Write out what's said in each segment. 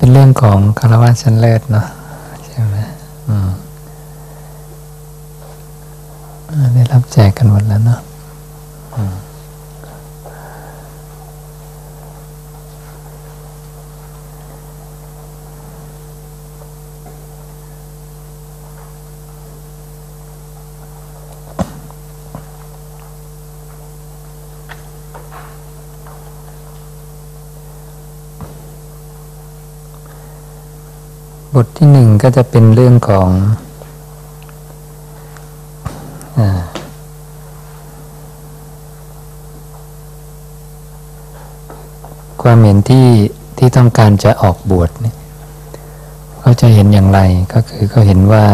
เป็นเรื่องของคารวะชั้นเลิศเนาะใช่ไหมอืมได้รับแจกกันหมดแล้วเนาะ ที่หนึ่งก็จะเป็นเรื่องของอความเห็นที่ที่ต้องการจะออกบวชเนี่ยเขาจะเห็นอย่างไรก็คือเขาเห็นว่า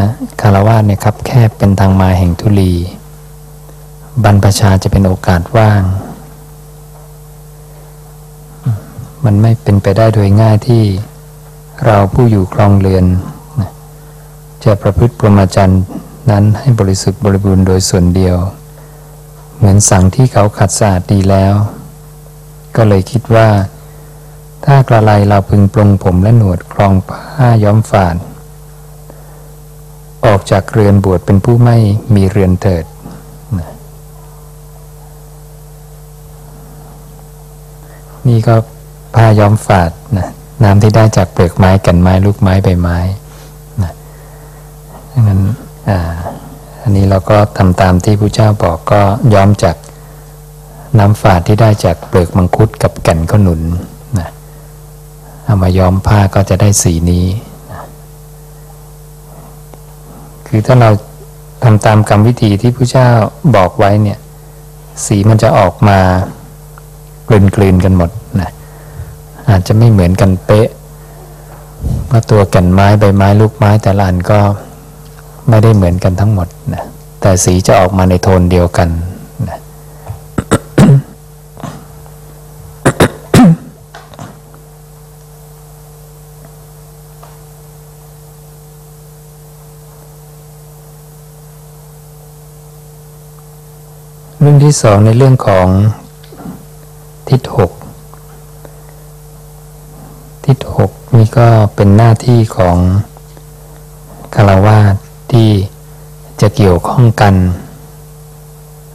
คารวะเนี่ยครับแคบเป็นทางมาแห่งทุลี บรรพชาจะเป็นโอกาสว่าง มันไม่เป็นไปได้โดยง่ายที่ เราผู้อยู่ครองเรือน จะประพฤติปรมจรรย์นั้นให้บริสุทธิ์บริบูรณ์โดยส่วนเดียว เหมือนสั่งที่เขาขัดสะอาดดีแล้ว ก็เลยคิดว่า ถ้ากระไรเราพึงปรงผมและหนวดครองผ้าย้อมฝาด ออกจากเรือนบวชเป็นผู้ไม่มีเรือนเถิดนี่ก็ผ้าย้อมฝาดนะ น้ำที่ได้จากเปลือกไม้กันไม้ลูกไม้ใบไม้นะดังนั้นอันนี้เราก็ทำตามที่พระเจ้าบอกก็ย้อมจากน้ำฝาดที่ได้จากเปลือกมังคุดกับแก่นขนุนนะเอามาย้อมผ้าก็จะได้สีนี้นะคือถ้าเราทำตามกรรมวิธีที่พระเจ้าบอกไว้เนี่ย สีมันจะออกมากลืนกลืนกันหมดนะ อาจจะไม่เหมือนกันเป๊ะเพราะตัวแก่นไม้ใบไม้ลูกไม้แต่ละอันก็ไม่ได้เหมือนกันทั้งหมดนะแต่สีจะออกมาในโทนเดียวกันนะเรื่องที่สองในเรื่องของทิศหก ทิศหกนี่ก็เป็นหน้าที่ของคารวาสที่จะเกี่ยวข้องกัน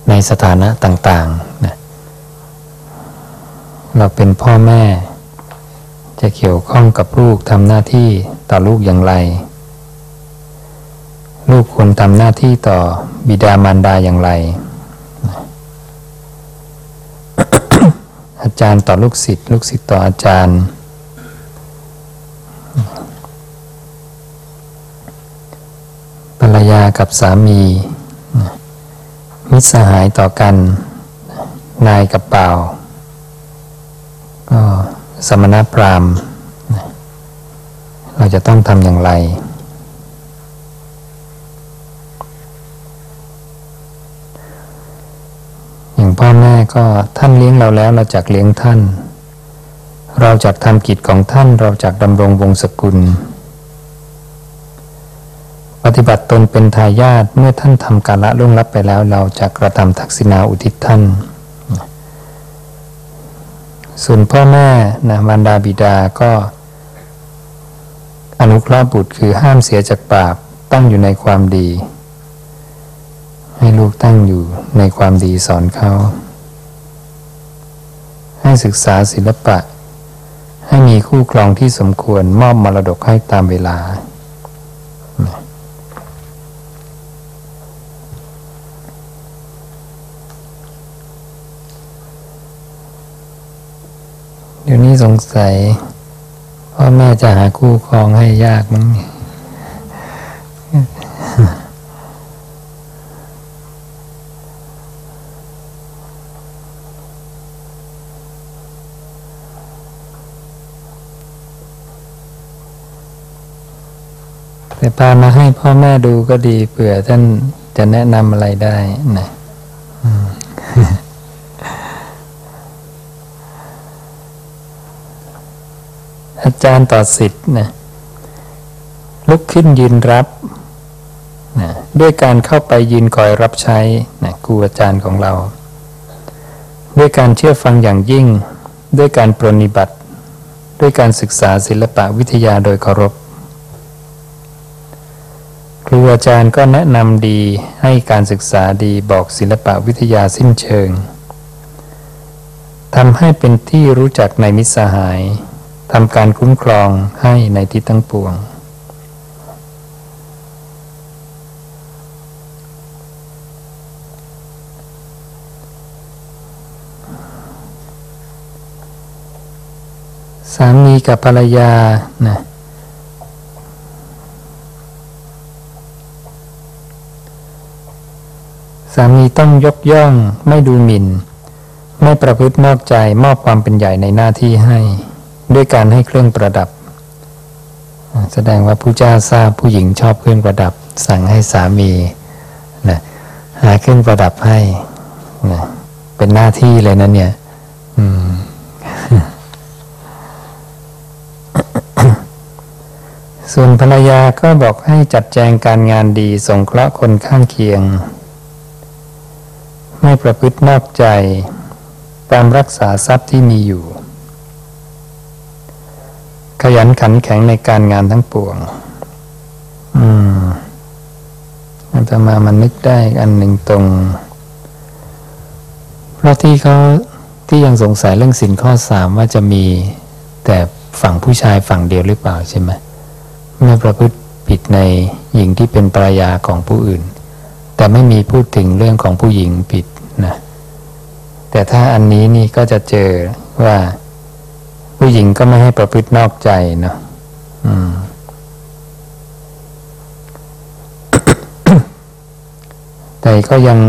ในสถานะต่างๆนะเราเป็นพ่อแม่ จะเกี่ยวข้องกับลูกทำหน้าที่ต่อลูกอย่างไร ลูกควรทำหน้าที่ต่อบิดามารดาอย่างไร อาจารย์ต่อลูกศิษย์ลูกศิษย์ต่ออาจารย์ ภรรยากับสามี มิตรสหายต่อกัน นายกับเปล่าก็สมณพราหมณ์เราจะต้องทำอย่างไร อย่างพ่อแม่ก็ท่านเลี้ยงเราแล้วเราจักเลี้ยงท่าน เราจักทำกิจของท่านเราจักดำรงวงศกุล ปฏิบัติตนเป็นทายาทเมื่อท่านทำการละล่วงลับไปแล้ว เราจะกระทำทักษิณาอุทิศท่าน ส่วนพ่อแม่นะมารดาบิดาก็ อนุเคราะห์บุตรคือห้ามเสียจากบาปตั้งอยู่ในความดี ให้ลูกตั้งอยู่ในความดีสอนเขา ให้ศึกษาศิลปะ ให้มีคู่ครองที่สมควรมอบมรดกให้ตามเวลา ดี๋ยวนี้สงสัยพ่อแม่จะหาคู่ครองให้ยากมั้งแต่พามาให้พ่อแม่ดูก็ดีเผื่อท่านจะแนะนำอะไรได้นะ อาจารย์ต่อสิทธิ์นะลุกขึ้นยืนรับนะด้วยการเข้าไปยืนคอยรับใช้นะครูอาจารย์ของเรา ด้วยการเชื่อฟังอย่างยิ่ง ด้วยการปรนิบัติ ด้วยการศึกษาศิลปะวิทยาโดยเคารพ ครูอาจารย์ก็แนะนำดีให้การศึกษาดีบอกศิลปะวิทยาสิ้นเชิงทำให้เป็นที่รู้จักในมิตรสหาย ทำการคุ้มครองให้ในทิศทั้งปวง สามีกับภรรยานะสามีต้องยกย่องไม่ดูหมิน่น ไม่ประพฤตินอกใจมอบความเป็นใหญ่ในหน้าที่ให้ ด้วยการให้เครื่องประดับ แสดงว่าผู้เจ้าทราบผู้หญิงชอบเครื่องประดับ สั่งให้สามีนะหาเครื่องประดับให้นะเป็นหน้าที่เลยนะเนี่ยส่วนภรรยาก็บอกให้จัดแจงการงานดีสงเคราะห์คนข้างเคียง ไม่ประพฤตินอกใจ ตามรักษาทรัพย์ที่มีอยู่ ขยันขันแข็งในการงานทั้งปวง อืมอาตมามันนึกได้อันหนึ่งตรง เพราะที่เขาที่ยังสงสัยเรื่องสินข้อสามว่าจะมีแต่ฝั่งผู้ชายฝั่งเดียวหรือเปล่าใช่ไหมไม่ประพฤติผิดในหญิงที่เป็นปรายาของผู้อื่น แต่ไม่มีพูดถึงเรื่องของผู้หญิงผิดนะแต่ถ้าอันนี้นี่ก็จะเจอว่า ผู้หญิงก็ไม่ให้ประพฤตินอกใจเนาะแต่ก็ยัง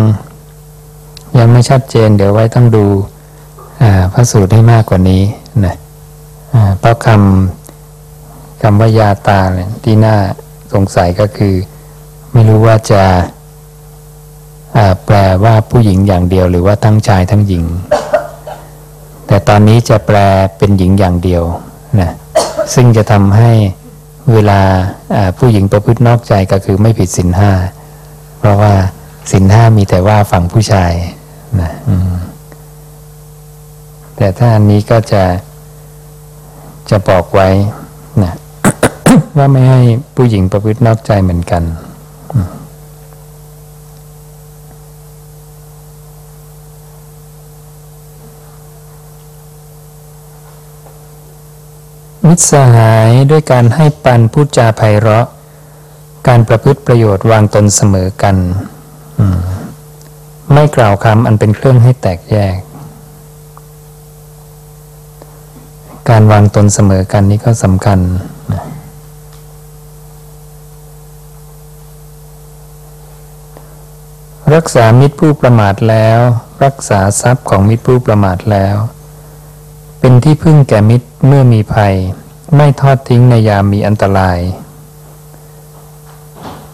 ยังไม่ชัดเจน เดี๋ยวไว้ต้องดูพระสูตรให้มากกว่านี้นะเพราะคำคำว่ายาตาเนี่ยที่น่าสงสัยก็คือ ไม่รู้ว่าจะแปลว่าผู้หญิงอย่างเดียว หรือว่าทั้งชายทั้งหญิง แต่ตอนนี้จะแปลเป็นหญิงอย่างเดียวนะซึ่งจะทำให้เวลาผู้หญิงประพฤตินอกใจก็คือไม่ผิดสินห้าเพราะว่าสินห้ามีแต่ว่าฝั่งผู้ชายนะแต่ถ้าอันนี้ก็จะจะบอกไว้นะว่าไม่ให้ผู้หญิงประพฤตินอกใจเหมือนกัน มิตรสหายด้วยการให้ปันพูดจาไพเราะ การประพฤติประโยชน์วางตนเสมอกันไม่กล่าวคำอันเป็นเครื่องให้แตกแยก การวางตนเสมอกันนี่ก็สำคัญรักษามิตรผู้ประมาทแล้ว รักษาทรัพย์ของมิตรผู้ประมาทแล้ว เป็นที่พึ่งแก่มิตรเมื่อมีภัย ไม่ทอดทิ้งในยามมีอันตราย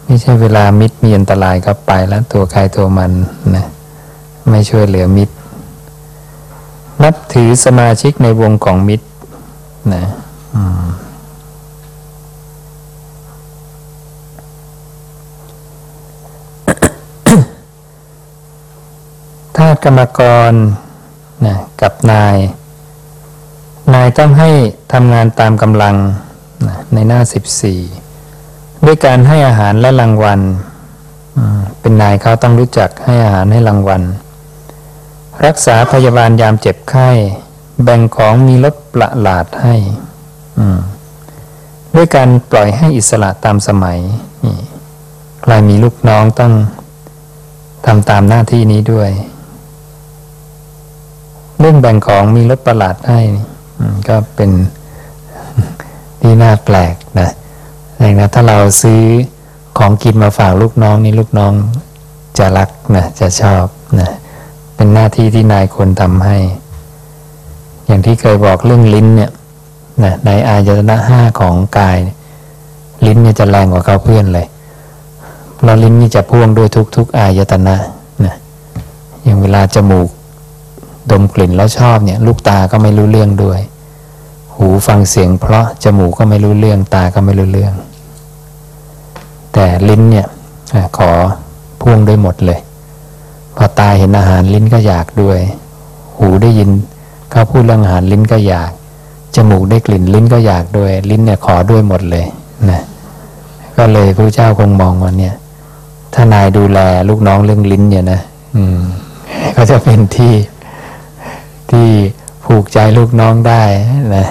ไม่ใช่เวลามิตรมีอันตรายก็ไปแล้วตัวใครตัวมันนะไม่ช่วยเหลือมิตร นับถือสมาชิกในวงของมิตรนะถ้ากรรมกรนะกับนาย นายต้องให้ทำงานตามกำลังในหน้า 14 ด้วยการให้อาหารและรางวัลเป็นนายเขาต้องรู้จักให้อาหารให้รางวัล รักษาพยาบาลยามเจ็บไข้ แบ่งของมีลดประหลาดให้ด้วยการปล่อยให้อิสระตามสมัยใครมีลูกน้องต้องทำตามหน้าที่นี้ด้วย เรื่องแบ่งของมีรถประหลาดให้ ก็เป็นที่น่าแปลกนะอย่างนะถ้าเราซื้อของกินมาฝากลูกน้องนี่ลูกน้องจะรักนะจะชอบนะเป็นหน้าที่ที่นายควรทำให้ อย่างที่เคยบอกเรื่องลิ้นเนี่ยนะในอายตนะห้าของกาย ลิ้นเนี่ยจะแรงกว่าเขาเพื่อนเลยเพราะลิ้นนี่จะพ่วงด้วยทุกๆอายตนะนะอย่างเวลาจมูก ดมกลิ่นแล้วชอบเนี่ยลูกตาก็ไม่รู้เรื่องด้วย หูฟังเสียง เพราะจมูกก็ไม่รู้เรื่องตาก็ไม่รู้เรื่อง แต่ลิ้นเนี่ยขอพ่วงด้วยหมดเลย พอตาเห็นอาหารลิ้นก็อยากด้วย หูได้ยินเขาพูดเรื่องอาหารลิ้นก็อยาก จมูกได้กลิ่นลิ้นก็อยากด้วย ลิ้นเนี่ยขอด้วยหมดเลยนะก็เลยพระเจ้าคงมองว่าเนี่ย ถ้านายดูแลลูกน้องเรื่องลิ้นเนี่ยนะ อืม ก็จะเป็นที่ ที่ผูกใจลูกน้องได้นะ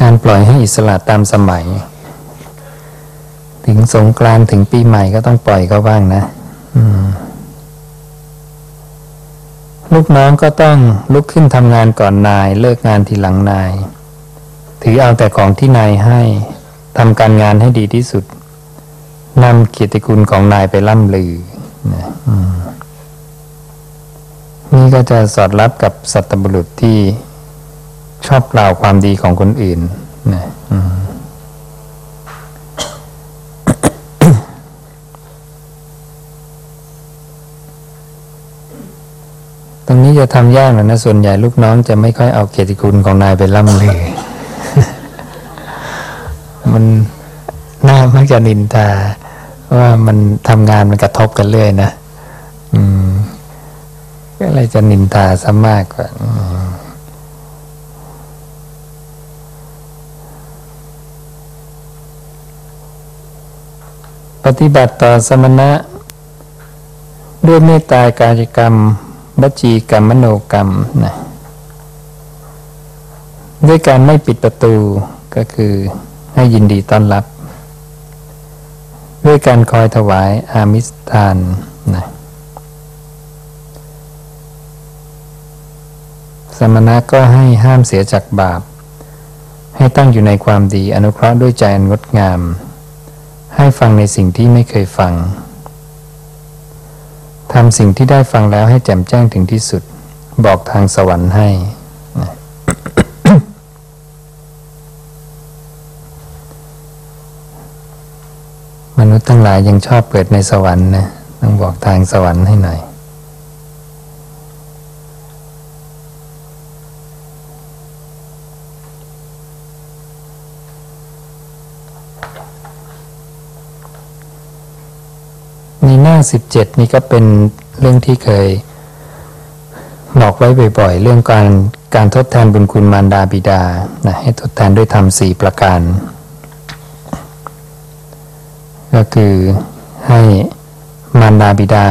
การปล่อยให้อิสระตามสมัย ถึงสงกรานต์ถึงปีใหม่ก็ต้องปล่อยเขาบ้างนะลูกน้องก็ต้องลุกขึ้นทำงานก่อนนาย เลิกงานทีหลังนาย ถือเอาแต่ของที่นายให้ทำการงานให้ดีที่สุด นำเกียรติคุณของนายไปล่ำลือนะอืมนี่ก็จะสอดรับกับสัตบุรุษที่ชอบกล่าวความดีของคนอื่นนะตรงนี้จะทำยากหน่อยนะ ส่วนใหญ่ลูกน้องจะไม่ค่อยเอาเกียรติคุณของนายไปล่ำลือ มันน่ามักจะนินทา ว่ามันทำงานมันกระทบกันเรื่อยนะอืมก็เลยจะนินทาซะมากกว่าปฏิบัติต่อสมณะ ด้วยเมตตากายกรรมวจีกรรมมโนกรรมนะด้วยการไม่ปิดประตูก็คือให้ยินดีต้อนรับ ด้วยการคอยถวายอามิสทานนะสมณะก็ให้ห้ามเสียจากบาป ให้ตั้งอยู่ในความดีอนุเคราะห์ด้วยใจอันงดงาม ให้ฟังในสิ่งที่ไม่เคยฟังทำสิ่งที่ได้ฟังแล้วให้แจ่มแจ้งถึงที่สุด บอกทางสวรรค์ให้นะ มนุษย์ทั้งหลายยังชอบเกิดในสวรรค์นะต้องบอกทางสวรรค์ให้หน่อยในหน้าสิบเจ็ดนี่ก็เป็นเรื่องที่เคยบอกไว้บ่อยๆ เรื่องการการทดแทนบุญคุณมารดาบิดานะให้ทดแทนด้วยธรรมสี่ประการ ก็คือให้มารดาบิดา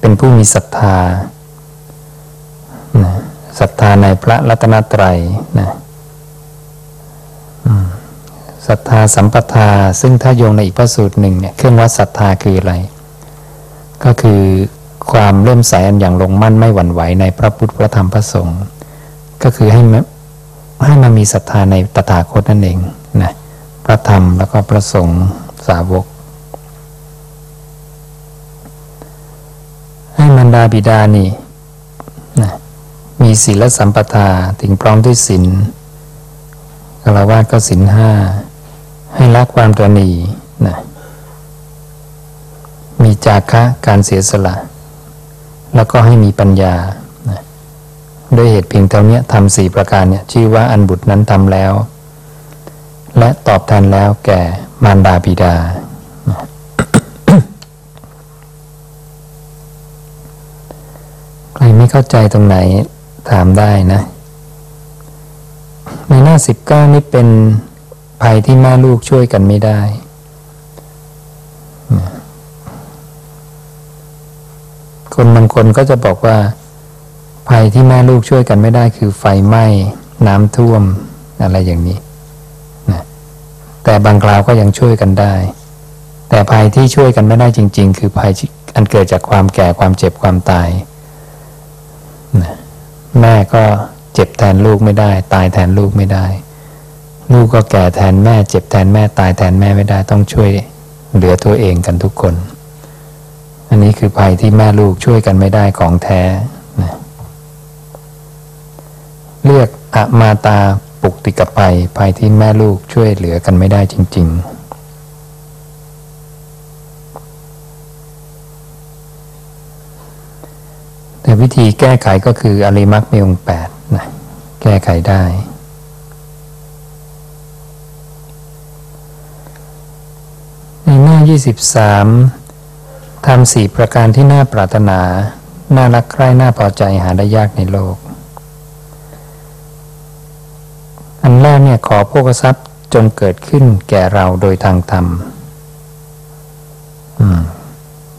เป็นผู้มีศรัทธาศรัทธาในพระรัตนตรัยนะศรัทธาสัมปทา ซึ่งถ้าโยงในอีกพระสูตรหนึ่งเนี่ยเครื่องวัดศรัทธาคืออะไร ก็คือความเริ่อมใสอันอย่างลงมั่นไม่หวั่นไหวในพระพุทธพระธรรมพระสงฆ์ก็คือให้มให้มามีศรัทธาในตถาคตนั่นเองนะพระธรรมแล้วก็พระสงฆ์ สาวก ให้มันดาบิดานี่นะมีศีลสัมปทาถึงพร้อมด้วยศีลกลาวาสก็ศีลห้า ให้ละความตรณีนะมีจาคะการเสียสละ แล้วก็ให้มีปัญญานะด้วยเหตุเพียงเท่านี้ทำสี่ประการเนี่ยชื่อว่าอันบุตรนั้นทำแล้ว และตอบแทนแล้วแก่ มารดาบิดา ใครไม่เข้าใจตรงไหนถามได้นะ ในหน้าสิบเก้านี่เป็นภัยที่แม่ลูกช่วยกันไม่ได้คนบางคนก็จะบอกว่า ภัยที่แม่ลูกช่วยกันไม่ได้คือไฟไหม้ น้ำท่วม อะไรอย่างนี้ แต่บางคราวก็ยังช่วยกันได้ แต่ภัยที่ช่วยกันไม่ได้จริง ๆ คือภัยอันเกิดจากความแก่ความเจ็บความตายแม่ก็เจ็บแทนลูกไม่ได้ ตายแทนลูกไม่ได้ ลูกก็แก่แทนแม่ เจ็บแทนแม่ตายแทนแม่ไม่ได้ต้องช่วยเหลือตัวเองกันทุกคน อันนี้คือภัยที่แม่ลูกช่วยกันไม่ได้ของแท้เรียกอมาตา ปุกติกภัยภัยที่แม่ลูกช่วยเหลือกันไม่ได้จริง ๆแต่วิธีแก้ไขก็คืออริมักมีองแปดนะแก้ไขได้ ในหน้า 23ทำสี่ประการที่น่าปรารถนา น่ารักใคร่น่าพอใจหาได้ยากในโลก อันแรกเนี่ยขอโภคทรัพย์จงเกิดขึ้นแก่เราโดยทางธรรม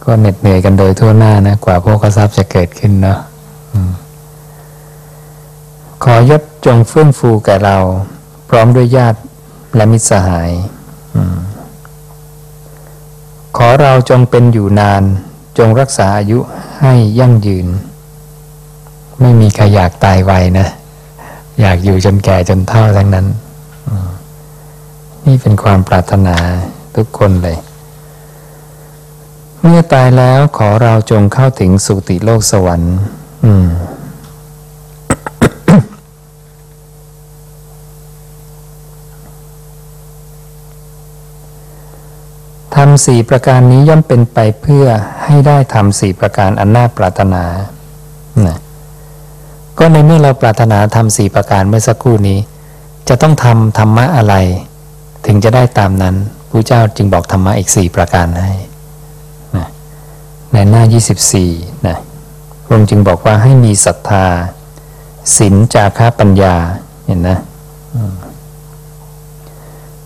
ก็เหน็ดเหนื่อยกันโดยทั่วหน้านะกว่าโภคทรัพย์จะเกิดขึ้นเนาะขอยศจงเฟื่องฟูแก่เรา พร้อมด้วยญาติและมิตรสหายขอเราจงเป็นอยู่นาน จงรักษาอายุให้ยั่งยืน ไม่มีใครอยากตายไวนะ อยากอยู่จนแก่จนเฒ่าทั้งนั้น นี่เป็นความปรารถนาทุกคนเลย เมื่อตายแล้วขอเราจงเข้าถึงสุติโลกสวรรค์ อืมทำสี่ประการนี้ย่อมเป็นไปเพื่อให้ได้ทำสี่ประการอันน่าปรารถนานะ ก็ในเมื่อเราปรารถนาทำสี่ประการเมื่อสักครู่นี้ จะต้องทำธรรมะอะไร ถึงจะได้ตามนั้นพระเจ้าจึงบอกธรรมะอีกสี่ประการให้นะในหน้า 24นะพระองค์จึงบอกว่าให้มีศรัทธาศีลจาคะปัญญาเห็นนะ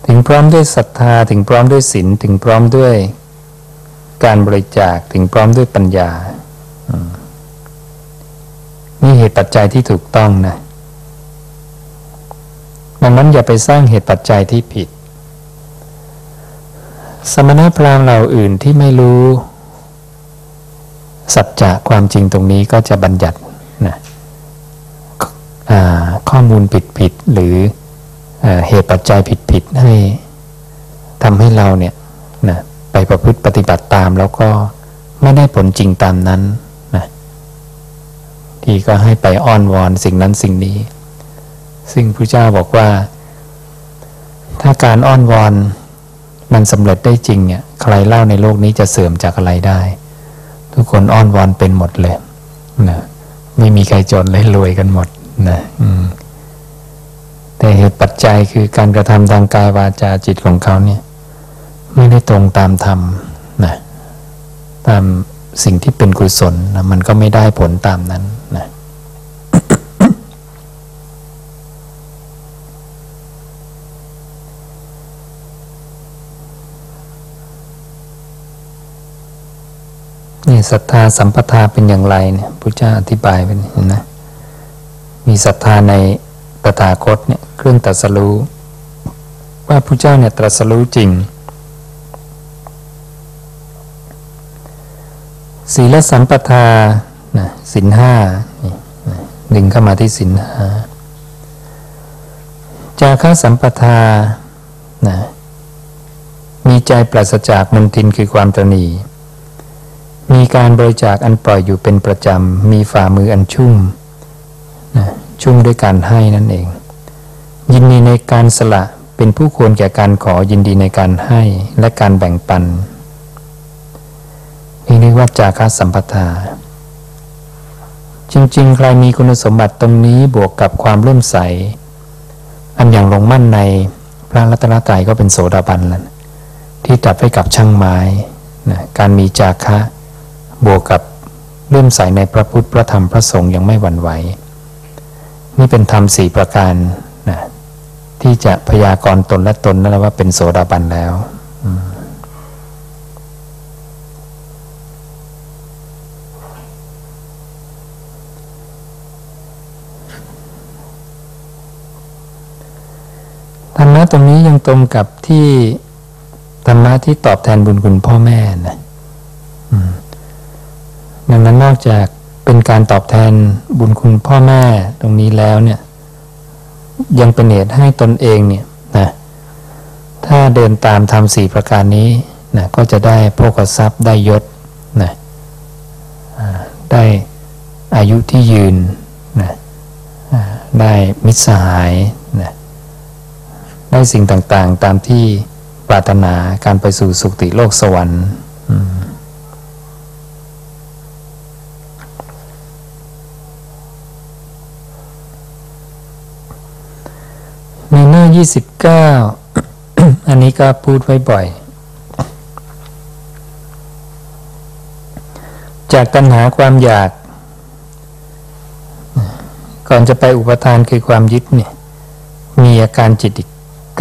ถึงพร้อมด้วยศรัทธาถึงพร้อมด้วยศีลถึงพร้อมด้วยการบริจาคถึงพร้อมด้วยปัญญา นี่เหตุปัจจัยที่ถูกต้องนะดังนั้นอย่าไปสร้างเหตุปัจจัยที่ผิด สมณพราหมณ์เหล่าอื่นที่ไม่รู้ สัจจะความจริงตรงนี้ก็จะบัญญัตินะข้อมูลผิดๆหรือเหตุปัจจัยผิดๆให้ทำให้เราเนี่ยนะไปประพฤติปฏิบัติตามแล้วก็ไม่ได้ผลจริงตามนั้น ที่ก็ให้ไปอ้อนวอนสิ่งนั้นสิ่งนี้ ซึ่งพระเจ้าบอกว่า ถ้าการอ้อนวอนมันสำเร็จได้จริงเนี่ยใครเล่าในโลกนี้จะเสื่อมจากอะไรได้ ทุกคนอ้อนวอนเป็นหมดเลยนะไม่มีใครจนเลยรวยกันหมดนะแต่เหตุปัจจัยคือการกระทำทางกายวาจาจิตของเขาเนี่ย ไม่ได้ตรงตามธรรมนะตาม สิ่งที่เป็นกุศลนะมันก็ไม่ได้ผลตามนั้นนะนี่ศรัทธาสัมปทาเป็นอย่างไรเนี่ยพระเจ้าอธิบายเป็นนะมีศรัทธาในตถาคตเนี่ยเครื่องตรัสรู้ว่าพระเจ้าเนี่ยตรัสรู้จริง ศีลสัมปทานะสินห้าดึงเข้ามาที่สินห้าจาค่าสัมปทานะมีใจปราศจากมนทินคือความตรณีมีการบริจาคอันปล่อยอยู่เป็นประจำ มีฝ่ามืออันชุ่มนะชุ่มด้วยการให้นั่นเอง ยินดีในการสละเป็นผู้ควรแก่การขอยินดีในการให้และการแบ่งปัน นี่เรียกว่าจาคะสัมปทา จริงๆ ใครมีคุณสมบัติตรงนี้บวกกับความร่มใส อันอย่างลงมั่นในพระรัตนตรัยก็เป็นโสดาบันแล้วที่ตัดไว้กับช่างไม้นะการมีจาคะบวกกับเลื่มใสในพระพุทธพระธรรมพระสงฆ์ยังไม่หวั่นไหว นี่เป็นธรรมสี่ประการนะที่จะพยากรณ์ตนและตนนั่นแหละว่าเป็นโสดาบันแล้วธรรมะตรงนี้ยังตรงกับที่ธรรมะที่ตอบแทนบุญคุณพ่อแม่นะดังนั้นนอกจากเป็นการตอบแทนบุญคุณพ่อแม่ตรงนี้แล้วเนี่ย ยังเป็นเหตุให้ตนเองเนี่ยนะถ้าเดินตามทำสี่ประการนี้นะก็จะได้โภคทรัพย์ได้ยศนะได้อายุที่ยืนนะได้มิตรสหาย ได้สิ่งต่างๆ ตามที่ปรารถนาการไปสู่สุคติโลกสวรรค์ในหน้ายี่สิบเก้าอันนี้ก็พูดไว้บ่อย จากตัณหาความอยาก ก่อนจะไปอุปทานคือความยึดเนี่ย มีอาการจิตอีก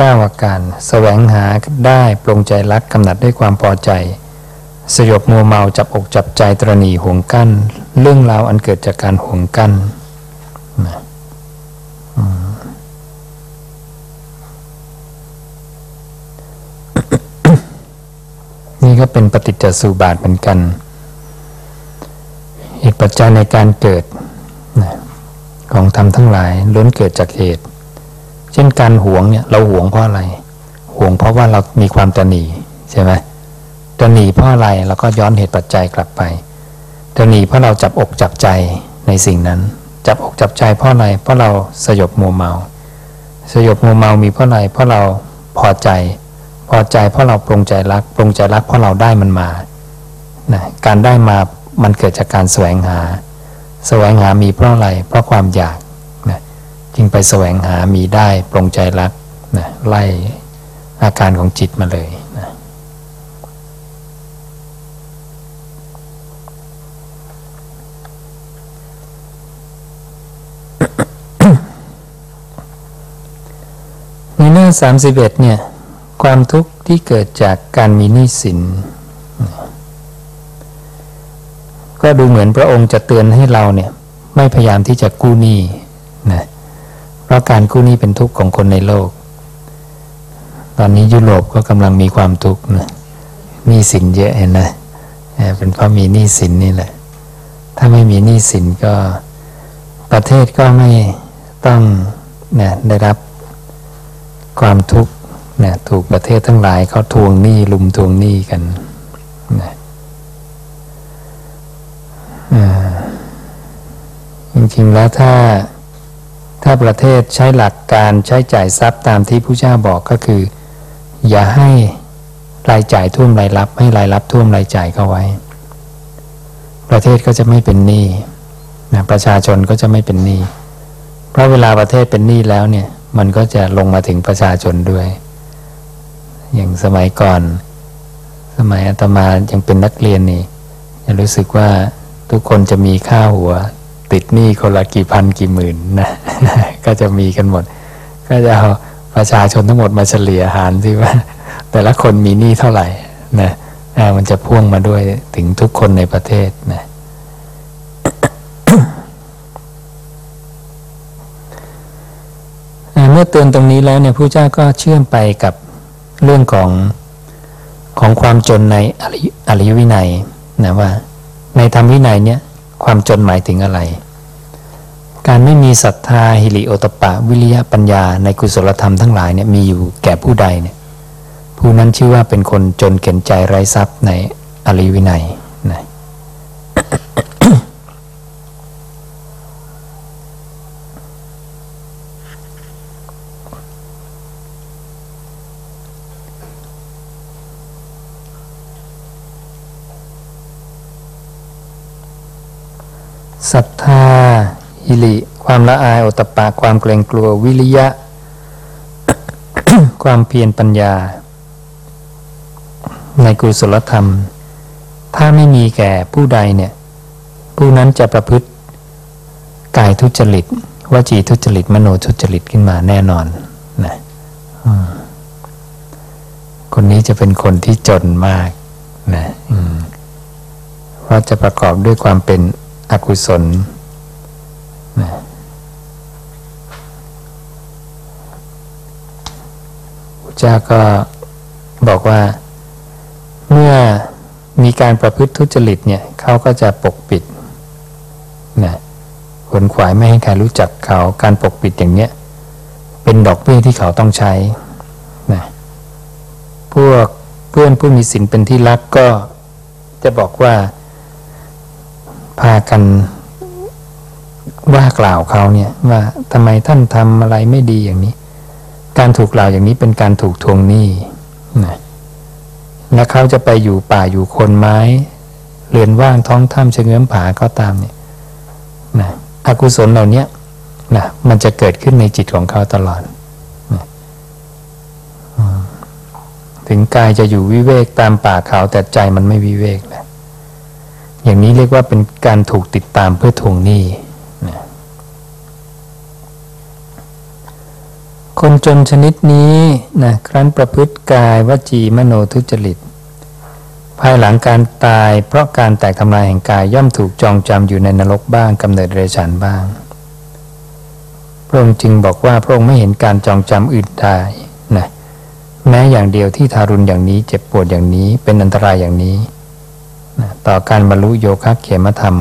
เก้าอาการสแสวงหาได้ปรงใจรักกำหนัดด้วยความพอใจ สยบมัวเมาจับอกจับใจตรณีห่วงกั้น เรื่องราวอันเกิดจากการห่วงกั้นนี่ก็เป็นปฏิจจสุบาทเหมือนกันเหตุปัจจัยในการเกิดของธรรมทั้งหลายล้วนเกิดจากเหตุ เช่นการหวงเนี่ย เราหวงเพราะอะไร หวงเพราะว่าเรามีความตนีใช่ไหมตนีเพราะอะไรเราก็ย้อนเหตุปัจจัยกลับไปตนีเพราะเราจับอกจับใจในสิ่งนั้น จับอกจับใจเพราะอะไรเพราะเราสยบมัวเมา สยบมัวเมามีเพราะอะไรเพราะเราพอใจ พอใจเพราะเราปรงใจรักปรงใจรักเพราะเราได้มันมานะการได้มามันเกิดจากการแสวงหา แสวงหามีเพราะอะไร เพราะความอยาก จึงไปแสวงหามีได้ปรงใจรักนะไล่อาการของจิตมาเลยนะในหน้าสามสิบเอ็ดเนี่ย ความทุกข์ที่เกิดจากการมีหนี้สิน ก็ดูเหมือนพระองค์จะเตือนให้เราเนี่ย ไม่พยายามที่จะกู้หนี้นะ เพราะการกู้หนี้เป็นทุกข์ของคนในโลก ตอนนี้ยุโรปก็กำลังมีความทุกข์นะหนี้สินเยอะเห็นนะเป็นเพราะมีหนี้สินนี่แหละ ถ้าไม่มีหนี้สินก็ประเทศก็ไม่ต้องนะได้รับความทุกข์นะถูกประเทศทั้งหลายเขาทวงหนี้ลุมทวงหนี้กันนะจริงๆแล้วถ้า ถ้าประเทศใช้หลักการใช้จ่ายทรัพย์ตามที่ผู้เจ้าบอกก็คือ อย่าให้รายจ่ายท่วมรายรับ ให้รายรับท่วมรายจ่ายเข้าไว้ ประเทศก็จะไม่เป็นหนี้นะประชาชนก็จะไม่เป็นหนี้เพราะเวลาประเทศเป็นหนี้แล้วเนี่ย มันก็จะลงมาถึงประชาชนด้วย อย่างสมัยก่อน สมัยอาตมายังเป็นนักเรียนนี่รู้สึกว่าทุกคนจะมีค่าหัว ติดหนี้คนละกี่พันกี่หมื่นนะก็จะมีกันหมด ก็จะเอาประชาชนทั้งหมดมาเฉลี่ยหารที่ว่า แต่ละคนมีหนี้เท่าไหร่นะมันจะพ่วงมาด้วยถึงทุกคนในประเทศนะเมื่อเตือนตรงนี้แล้วเนี่ยผู้เจ้าก็เชื่อมไปกับเรื่องของของความจนในอริยวินัยนะว่า ในธรรมวินัยเนี่ย ความจนหมายถึงอะไร การไม่มีศรัทธาหิริโอตปะ วิริยะปัญญาในกุศลธรรมทั้งหลายเนี่ยมีอยู่แก่ผู้ใดเนี่ยผู้นั้นชื่อว่าเป็นคนจนเข็นใจไร้ทรัพย์ในอริวินัยนะ ศรัทธาอิริความละอายอตปาความเกรงกลัววิริยะ ความเพียรปัญญา ในกุศลธรรม ถ้าไม่มีแก่ผู้ใดเนี่ย ผู้นั้นจะประพฤติกายทุจริตวจีทุจริต มโนทุจริตขึ้นมาแน่นอนนะคนนี้จะเป็นคนที่จนมากนะเพราะจะประกอบด้วยความเป็น อกุศลนะพระเจ้าก็บอกว่า เมื่อมีการประพฤติทุจริตเนี่ยเขาก็จะปกปิดนะขนขวายไม่ให้ใครรู้จักเขาการปกปิดอย่างเนี้ยเป็นดอกเบี้ยที่เขาต้องใช้นะพวกเพื่อนผู้มีสินเป็นที่รักก็จะบอกว่า พากันว่ากล่าวเขาเนี่ยว่าทำไมท่านทำอะไรไม่ดีอย่างนี้ การถูกกล่าวอย่างนี้เป็นการถูกทวงหนี้นะและเขาจะไปอยู่ป่าอยู่คนไม้เรือนว่างท้องถ้ำเชื้อมผาก็ตามเนี่ยนะอกุศลเหล่านี้นะมันจะเกิดขึ้นในจิตของเขาตลอดนะถึงกายจะอยู่วิเวกตามป่าเขาแต่ใจมันไม่วิเวก อย่างนี้เรียกว่าเป็นการถูกติดตามเพื่อทวงหนี้นะคนจนชนิดนี้นะครั้นประพฤติกายวจีมโนทุจริต ภายหลังการตายเพราะการแตกทำลายแห่งกายย่อมถูกจองจำอยู่ในนรกบ้างกำเนิดเรชานบ้าง พระองค์จึงบอกว่าพระองค์ไม่เห็นการจองจำอื่นใดนะแม้อย่างเดียวที่ทารุณอย่างนี้เจ็บปวดอย่างนี้เป็นอันตรายอย่างนี้ ต่อการบรรลุโยคะเขมธรรม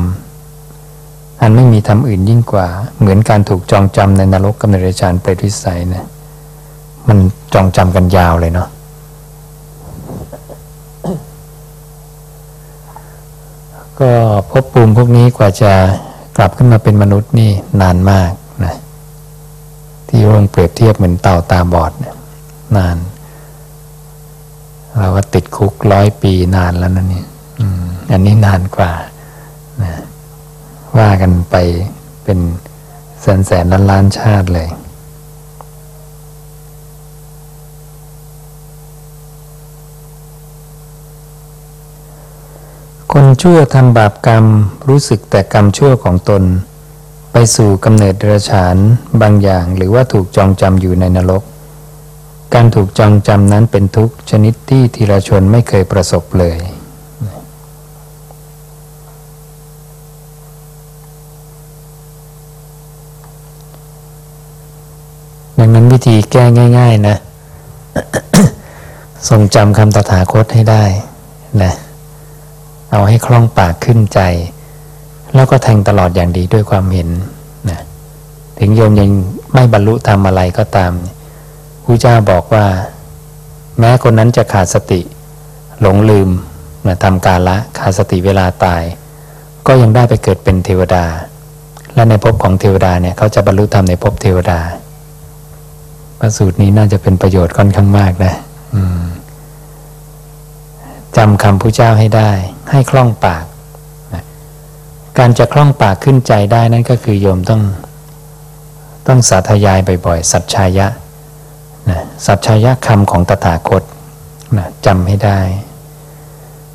อันไม่มีธรรมอื่นยิ่งกว่า เหมือนการถูกจองจำในนรกกำเนิดเรชานเปรตวิสัยนะมันจองจำกันยาวเลยเนาะก็พบปูมพวกนี้กว่าจะกลับขึ้นมาเป็นมนุษย์นี่นานมากนะที่ร่งเปรียบเทียบเหมือนเต่าตาบอดเนี่ยนาน เราก็ติดคุกร้อยปีนานแล้วนั่นนี่ อันนี้นานกว่านะว่ากันไปเป็นแสนแสนล้านล้านชาติเลย คนชั่วทำบาปกรรมรู้สึกแต่กรรมชั่วของตน ไปสู่กำเนิดเดรัจฉานบางอย่างหรือว่าถูกจองจำอยู่ในนรก การถูกจองจำนั้นเป็นทุกชนิดที่ทีรชนไม่เคยประสบเลย ดังนั้นวิธีแก้ง่าย ๆ นะ ทรงจำคำตถาคตให้ได้นะเอาให้คล่องปากขึ้นใจ แล้วก็แทงตลอดอย่างดีด้วยความเห็นนะถึงโยมยังไม่บรรลุทำอะไรก็ตามพระเจ้าบอกว่า แม้คนนั้นจะขาดสติ หลงลืมนะทำกาละขาดสติเวลาตาย ก็ยังได้ไปเกิดเป็นเทวดา และในภพของเทวดาเนี่ยเขาจะบรรลุธรรมในภพเทวดา พระสูตรนี้น่าจะเป็นประโยชน์ค่อนข้างมากนะจำคำพระเจ้าให้ได้ ให้คล่องปากนะการจะคล่องปากขึ้นใจได้นั่นก็คือโยมต้อง ต้องสาธยายบ่อยๆ สัจชายะนะสัจชายะคำของตถาคตนะจำให้ได้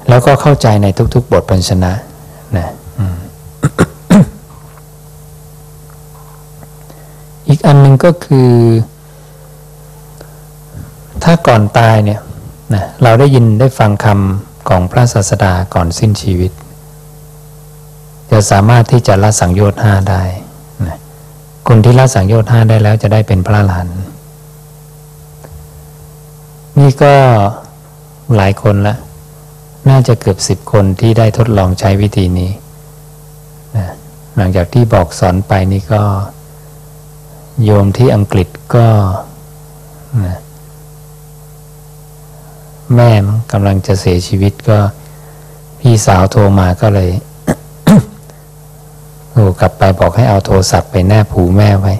แล้วก็เข้าใจในทุก ๆ บทพันชนะนะอีกอันหนึ่งก็คือ ถ้าก่อนตายเนี่ยนะเราได้ยินได้ฟังคำของพระศาสดาก่อนสิ้นชีวิต จะสามารถที่จะละสังโยชน์ห้าได้นะคนที่ละสังโยชน์ห้าได้แล้วจะได้เป็นพระหลานนี่ก็หลายคนละ น่าจะเกือบสิบคนที่ได้ทดลองใช้วิธีนี้นะหลังจากที่บอกสอนไปนี่ก็ โยมที่อังกฤษก็นะ แม่กำลังจะเสียชีวิตก็ พี่สาวโทรมาก็เลยโทรกลับไปบอกให้เอาโทรศัพท์ไปแนบผูแม่ไว้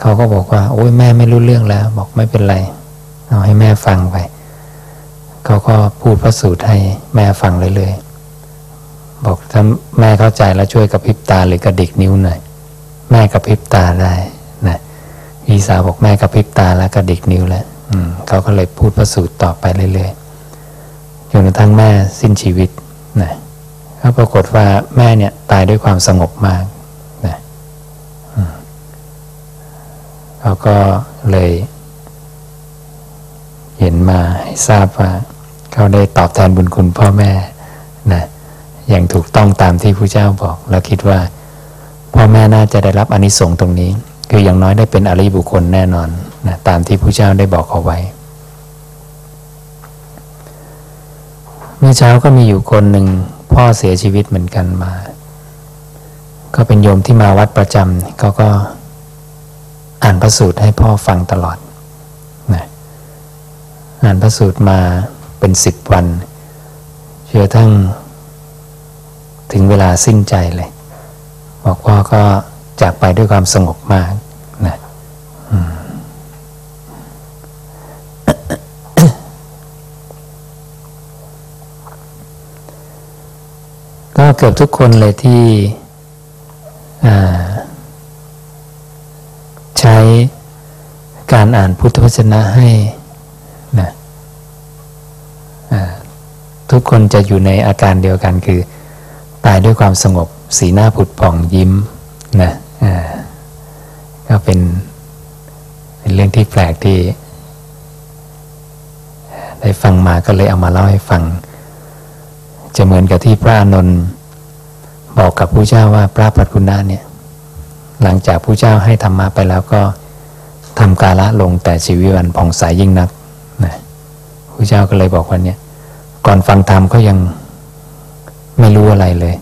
เขาก็บอกว่า โอ้ยแม่ไม่รู้เรื่องแล้ว บอกไม่เป็นไร เอาให้แม่ฟังไปเขาก็พูดพระสูตรให้แม่ฟังเรื่อยๆบอกถ้าแม่เข้าใจแล้วช่วยกระพริบตาหรือกระดิกนิ้วหน่อยแม่กระพริบตาได้นะพี่สาวบอกแม่กระพริบตาแล้วกระดิกนิ้วแล้ว เขาก็เลยพูดพระสูตรต่อไปเรื่อยๆจนกระทั่งแม่สิ้นชีวิตนะก็ปรากฏว่าแม่เนี่ยตายด้วยความสงบมากนะเขาก็เลยเห็นมาให้ทราบว่า เขาได้ตอบแทนบุญคุณพ่อแม่นะอย่างถูกต้องตามที่พระเจ้าบอก แล้วคิดว่า พ่อแม่น่าจะได้รับอนิสงส์ตรงนี้ คืออย่างน้อยได้เป็นอริบุคคลแน่นอนนะตามที่พระเจ้าได้บอกเอาไว้ เมื่อเช้าก็มีอยู่คนหนึ่งพ่อเสียชีวิตเหมือนกันมา ก็เป็นโยมที่มาวัดประจำเขาก็อ่านพระสูตรให้พ่อฟังตลอดนะอ่านพระสูตรมาเป็นสิบวันเชื่อทั้งถึงเวลาสิ้นใจเลย บอกพ่อก็ จากไปด้วยความสงบมากนะก็เกือบทุกคนเลยที่ใช้การอ่านพุทธวจนะให้นะทุกคนจะอยู่ในอาการเดียวกันคือ ตายด้วยความสงบ สีหน้าผุดผ่องยิ้มนะ ก็เป็นเป็นเรื่องที่แปลกที่ ได้ฟังมาก็เลยเอามาเล่าให้ฟัง จะเหมือนกับที่พระนนท์บอกกับผู้เจ้าว่าพระปัจจุนาเนี่ย หลังจากผู้เจ้าให้ธรรมะไปแล้วก็ทำกาละลงแต่ชีวิตวันผ่องใสยยิ่งนักนะผู้เจ้าก็เลยบอกว่าเนี่ย ก่อนฟังธรรมก็ยังไม่รู้อะไรเลย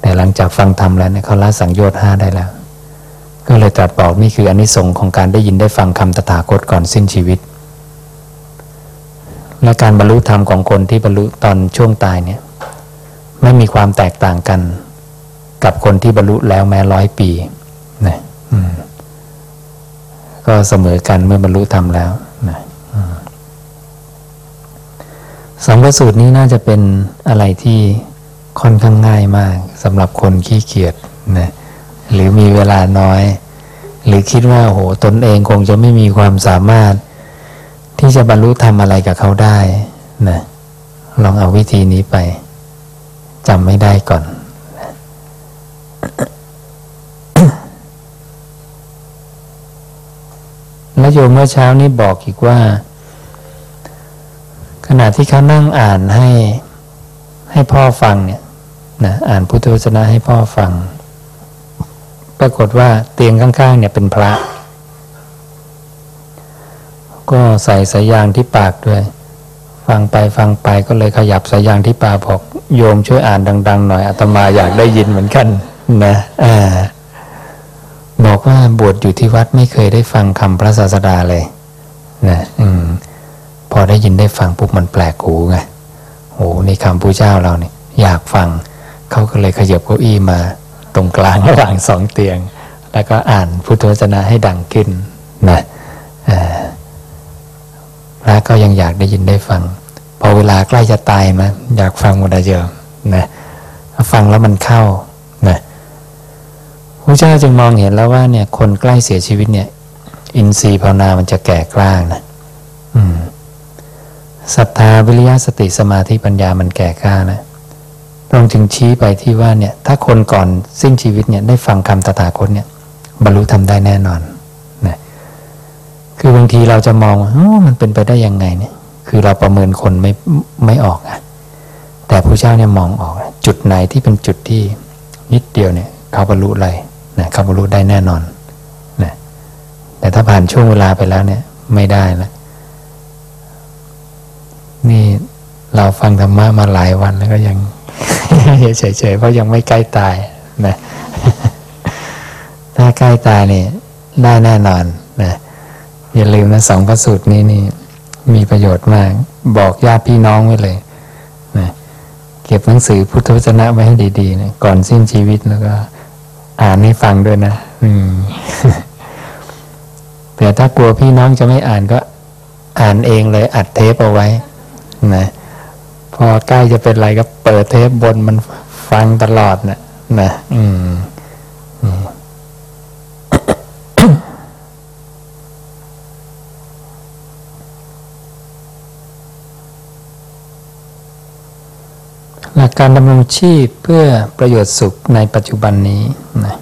แต่หลังจากฟังธรรมแล้วเนี่ยเขาละสังโยชน์ห้าได้แล้ว ก็เลยตรัสบอกนี่คืออนนิสงส์ของการได้ยินได้ฟังคำตถาคตก่อนสิ้นชีวิต และการบรรลุธรรมของคนที่บรรลุตอนช่วงตายเนี่ยไม่มีความแตกต่างกัน กับคนที่บรรลุแล้วแม้ร้อยปีนะก็เสมอกันเมื่อบรรลุธรรมแล้วนะสองประสูตรนี้น่าจะเป็นอะไรที่ ค่อนข้างง่ายมากสำหรับคนขี้เกียจนะหรือมีเวลาน้อย หรือคิดว่าโหตนเองคงจะไม่มีความสามารถ ที่จะบรรลุธรรมอะไรกับเขาได้นะลองเอาวิธีนี้ไปจำไม่ได้ก่อนแล้วโยมเมื่อเช้านี้บอกอีกว่า ขณะที่เขานั่งอ่านให้ให้พ่อฟังเนี่ย นะอ่านพุทธวจนะให้พ่อฟัง ปรากฏว่าเตียงข้างๆเนี่ยเป็นพระ ก็ใส่สายยางที่ปากด้วย ฟังไปฟังไปก็เลยขยับสายยางที่ปากบอกโยมช่วยอ่านดัง ๆ หน่อยอาตมาอยากได้ยินเหมือนกันนะอ่าบอกว่าบวชอยู่ที่วัดไม่เคยได้ฟังคำพระศาสดาเลยนะอืมพอได้ยินได้ฟังปุ๊บมันแปลกหูไงโอ้ในคำพระเจ้าเราเนี่ยอยากฟัง เขาก็เลยขยับเก้าอี้มา ตรงกลางระหว่างสองเตียง แล้วก็อ่านพุทธวจนะให้ดังขึ้นนะพระก็ยังอยากได้ยินได้ฟัง พอเวลาใกล้จะตายมาอยากฟังหมดเยอะนะฟังแล้วมันเข้านะพระเจ้าจึงมองเห็นแล้วว่าเนี่ย คนใกล้เสียชีวิตเนี่ย อินทรีย์ภาวนามันจะแก่กล้านะศรัทธาวิริยะสติสมาธิปัญญามันแก่กล้านะ พระองค์จึงชี้ไปที่ว่าเนี่ยถ้าคนก่อนสิ้นชีวิตเนี่ยได้ฟังคำตถาคตเนี่ยบรรลุทำได้แน่นอนนะคือบางทีเราจะมองว่ามันเป็นไปได้ยังไงเนี่ย คือเราประเมินคนไม่ไม่ออกอะแต่พระเจ้าเนี่ยมองออก จุดไหนที่เป็นจุดที่นิดเดียวเนี่ยเขาบรรลุเลยนะเขาบรรลุได้แน่นอนนะแต่ถ้าผ่านช่วงเวลาไปแล้วเนี่ยไม่ได้แล้วนี่เราฟังธรรมะมาหลายวันแล้วก็ยัง เฉยๆเพราะยังไม่ใกล้ตายนะถ้าใกล้ตายนี่ได้แน่นอนนะอย่าลืมนะสองพระสูตรนี้นี่ มีประโยชน์มาก บอกญาติพี่น้องไว้เลยนะเก็บหนังสือพุทธวจนะไว้ให้ดีๆนะก่อนสิ้นชีวิตแล้วก็ อ่านให้ฟังด้วยนะอืมแต่ถ้ากลัวพี่น้องจะไม่อ่านก็ อ่านเองเลยอัดเทปเอาไว้นะ อใกล้จะเป็นอะไรก็เปิดเทปบนมันฟังตลอดนะนะอืมหลักการดำรงชีพเพื่อประโยชน์สุขในปัจจุบันนี้นะ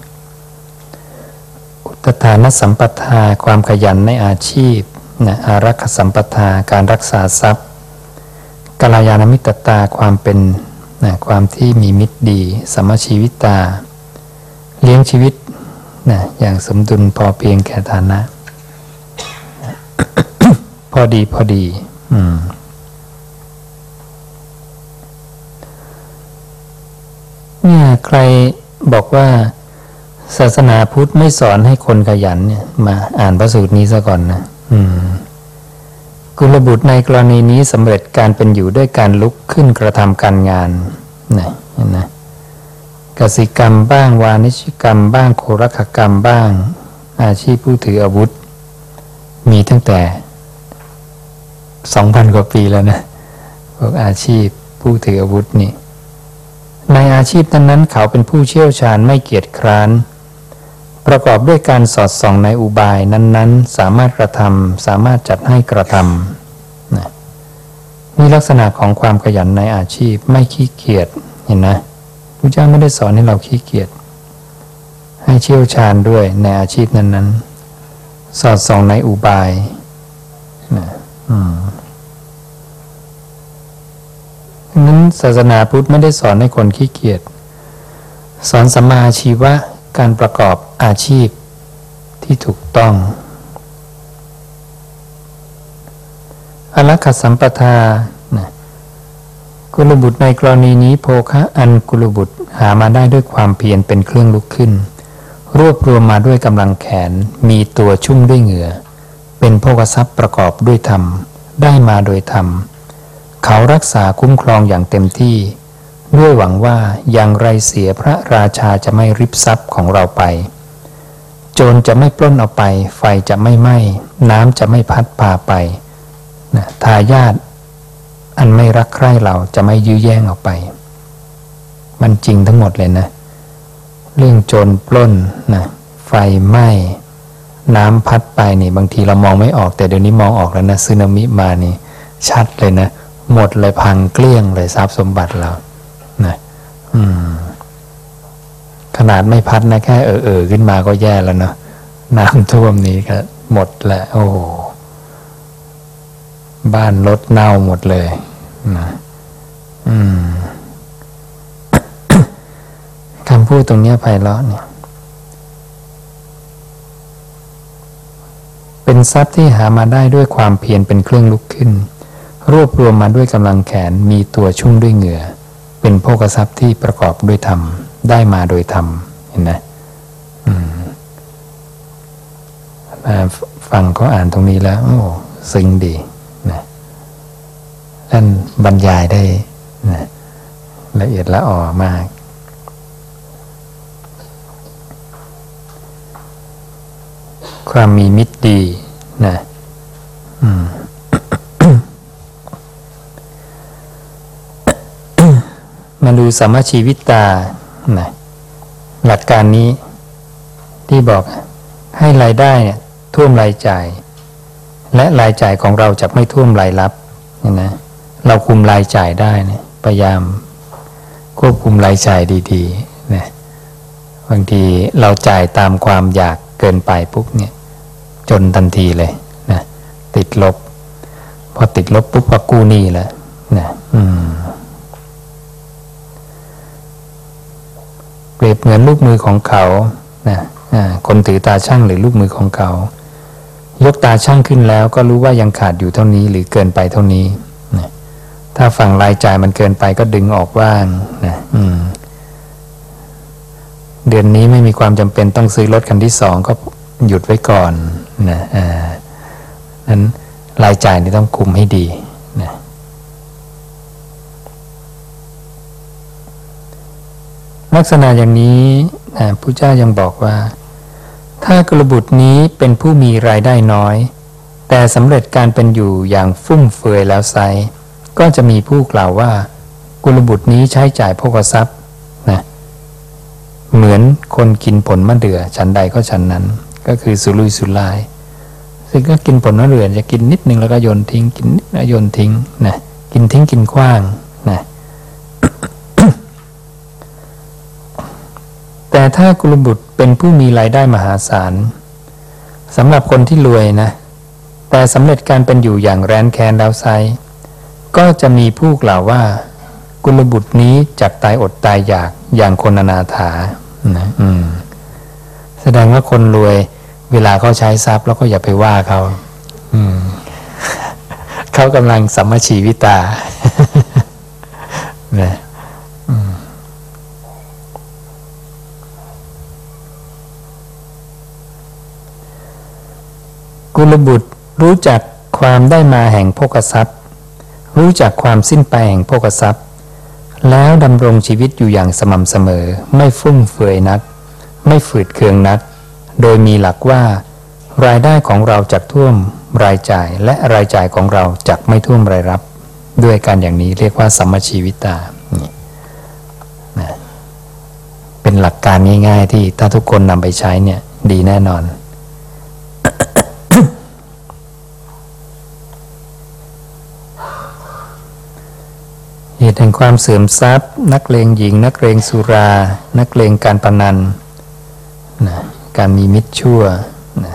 อุตฐานสัมปทาความขยันในอาชีพนะอารักษสัมปทาการรักษาทรัพย์ กาลยานมิตรตาความเป็นนะความที่มีมิตรดีสมชีวิตตา เลี้ยงชีวิตนะอย่างสมดุลพอเพียงแก่ฐานะ พอดีพอดีอืมเนี่ยใครบอกว่าศาสนาพุทธไม่สอนให้คนขยันเนี่ยมาอ่านพระสูตรนี้ซะก่อนนะ อืม กุลบุตรในกรณีนี้สำเร็จการเป็นอยู่ด้วยการลุกขึ้นกระทำการงานนะนะกสิกรรมบ้าง วานิชกรรมบ้างโครคกรรมบ้าง อาชีพผู้ถืออาวุธ มีตั้งแต่สองพันกว่าปีแล้วนะพวกอาชีพผู้ถืออาวุธนี่ในอาชีพนั้นเขาเป็นผู้เชี่ยวชาญไม่เกียจคร้าน ประกอบด้วยการสอดส่องในอุบายนั้น ๆ สามารถกระทำสามารถจัดให้กระทำนะนี่ลักษณะของความขยันในอาชีพไม่ขี้เกียจเห็นนะพระเจ้าไม่ได้สอนให้เราขี้เกียจให้เชี่ยวชาญด้วยในอาชีพนั้น ๆ สอดส่องในอุบายนะอืมนั้นศาสนาพุทธไม่ได้สอนให้คนขี้เกียจสอนสัมมาอาชีวะ การประกอบอาชีพที่ถูกต้อง อลักขสัมปทานะกุลบุตรในกรณีนี้โภคะอันกุลบุตรหามาได้ด้วยความเพียรเป็นเครื่องลุกขึ้น รวบรวมมาด้วยกำลังแขนมีตัวชุ่มด้วยเหงื่อ เป็นโภกทรัพย์ประกอบด้วยธรรม ได้มาโดยธรรม เขารักษาคุ้มครองอย่างเต็มที่ ด้วยหวังว่าอย่างไรเสียพระราชาจะไม่ริบทรัพย์ของเราไป โจรจะไม่ปล้นเอาไป ไฟจะไม่ไหม้ น้ำจะไม่พัดพาไปนะทายาทอันไม่รักใคร่เราจะไม่ยื้อแย่งออกไป มันจริงทั้งหมดเลยนะ เรื่องโจรปล้นนะไฟไหม้ น้ำพัดไปนี่บางทีเรามองไม่ออกแต่เดี๋ยวนี้มองออกแล้วนะซึนามิมานี่ ชัดเลยนะ หมดเลยพังเกลี้ยงเลยทรัพย์สมบัติเรา ขนาดไม่พัดนะแค่เออเออขึ้นมาก็แย่แล้วเนาะน้ำท่วมนี้ก็หมดแหละโอ้บ้านรถเน่าหมดเลยนะอืมคำพูดตรงนี้ไพเราะเนี่ย เป็นทรัพย์ที่หามาได้ด้วยความเพียรเป็นเครื่องลุกขึ้น รวบรวมมาด้วยกำลังแขนมีตัวชุ่มด้วยเหงื่อ เป็นโภกทรัพย์ที่ประกอบด้วยธรรม ได้มาโดยธรรมเห็นไหมอืมฟังเขาอ่านตรงนี้แล้ว โอ้ซึ้งดีนะท่านบรรยายได้นะละเอียดละอ่อมาก ความมีมิตรดีนะ อืม มาดูสามัชีวิตานะหลักการนี้ที่บอกให้รายได้เนี่ยท่วมรายจ่าย และรายจ่ายของเราจะไม่ท่วมรายรับเนี่ยนะเราคุมรายจ่ายได้นี่ยพยายามควบคุมรายจ่ายดีๆนะบางทีเราจ่ายตามความอยากเกินไปปุ๊บเนี่ย จนทันทีเลยนะติดลบ พอติดลบปุ๊บก็กู้หนี้แล้วนะอืม เปรียบเหมือนลูกมือของเขานะคนถือตาช่างหรือลูกมือของเขา ยกตาช่างขึ้นแล้วก็รู้ว่ายังขาดอยู่เท่านี้หรือเกินไปเท่านี้นะถ้าฝั่งรายจ่ายมันเกินไปก็ดึงออกว่างนะอืมเดือนนี้ไม่มีความจำเป็นต้องซื้อรถคันที่สองก็หยุดไว้ก่อนนะอ่านั้นรายจ่ายนี่ต้องคุมให้ดีนะ ลักษณะอย่างนี้พระเจ้ายังบอกว่า ถ้ากระบุตรนี้เป็นผู้มีรายได้น้อย แต่สำเร็จการเป็นอยู่อย่างฟุ่มเฟือยแล้วไซก็จะมีผู้กล่าวว่า กุลบุตรนี้ใช้จ่ายพกทรัพย์นะเหมือนคนกินผลมะเดื่อฉันใดก็ฉันนั้น ก็คือสุรุยสุร่าย ซึ่งก็กินผลมะเดื่อจะกินนิดนึงแล้วก็โยนทิ้ง กินนิดแล้วโยนทิ้งนะกินทิ้งกินขว้าง แต่ถ้ากุลบุตรเป็นผู้มีรายได้มหาศาลสำหรับคนที่รวยนะ แต่สำเร็จการเป็นอยู่อย่างแรนแคนแล้วไซก็จะมีผู้กล่าวว่า กุลบุตรนี้จักตายอดตายอยากอย่างคนอนาถานะอืม แสดงว่าคนรวย เวลาเขาใช้ทรัพย์แล้วก็อย่าไปว่าเขาอืมเขากำลังสัมมชีวิตานะ กุลบุตรรู้จักความได้มาแห่งโภกทรัพย์ รู้จักความสิ้นไปแห่งโภกทรัพย์ แล้วดำรงชีวิตอยู่อย่างสม่ำเสมอ ไม่ฟุ่มเฟือยนัก ไม่ฝืดเคืองนัก โดยมีหลักว่า รายได้ของเราจักท่วมรายจ่ายและรายจ่ายของเราจักไม่ท่วมรายรับ ด้วยการอย่างนี้เรียกว่าสัมมชีวิตาเป็นหลักการง่าย ๆ ที่ถ้าทุกคนนำไปใช้เนี่ยดีแน่นอน เหตุแห่งความเสื่อมทรัพย์ นักเลงหญิง นักเลงสุรา นักเลงการพนันนะการมีมิตรชั่วนะ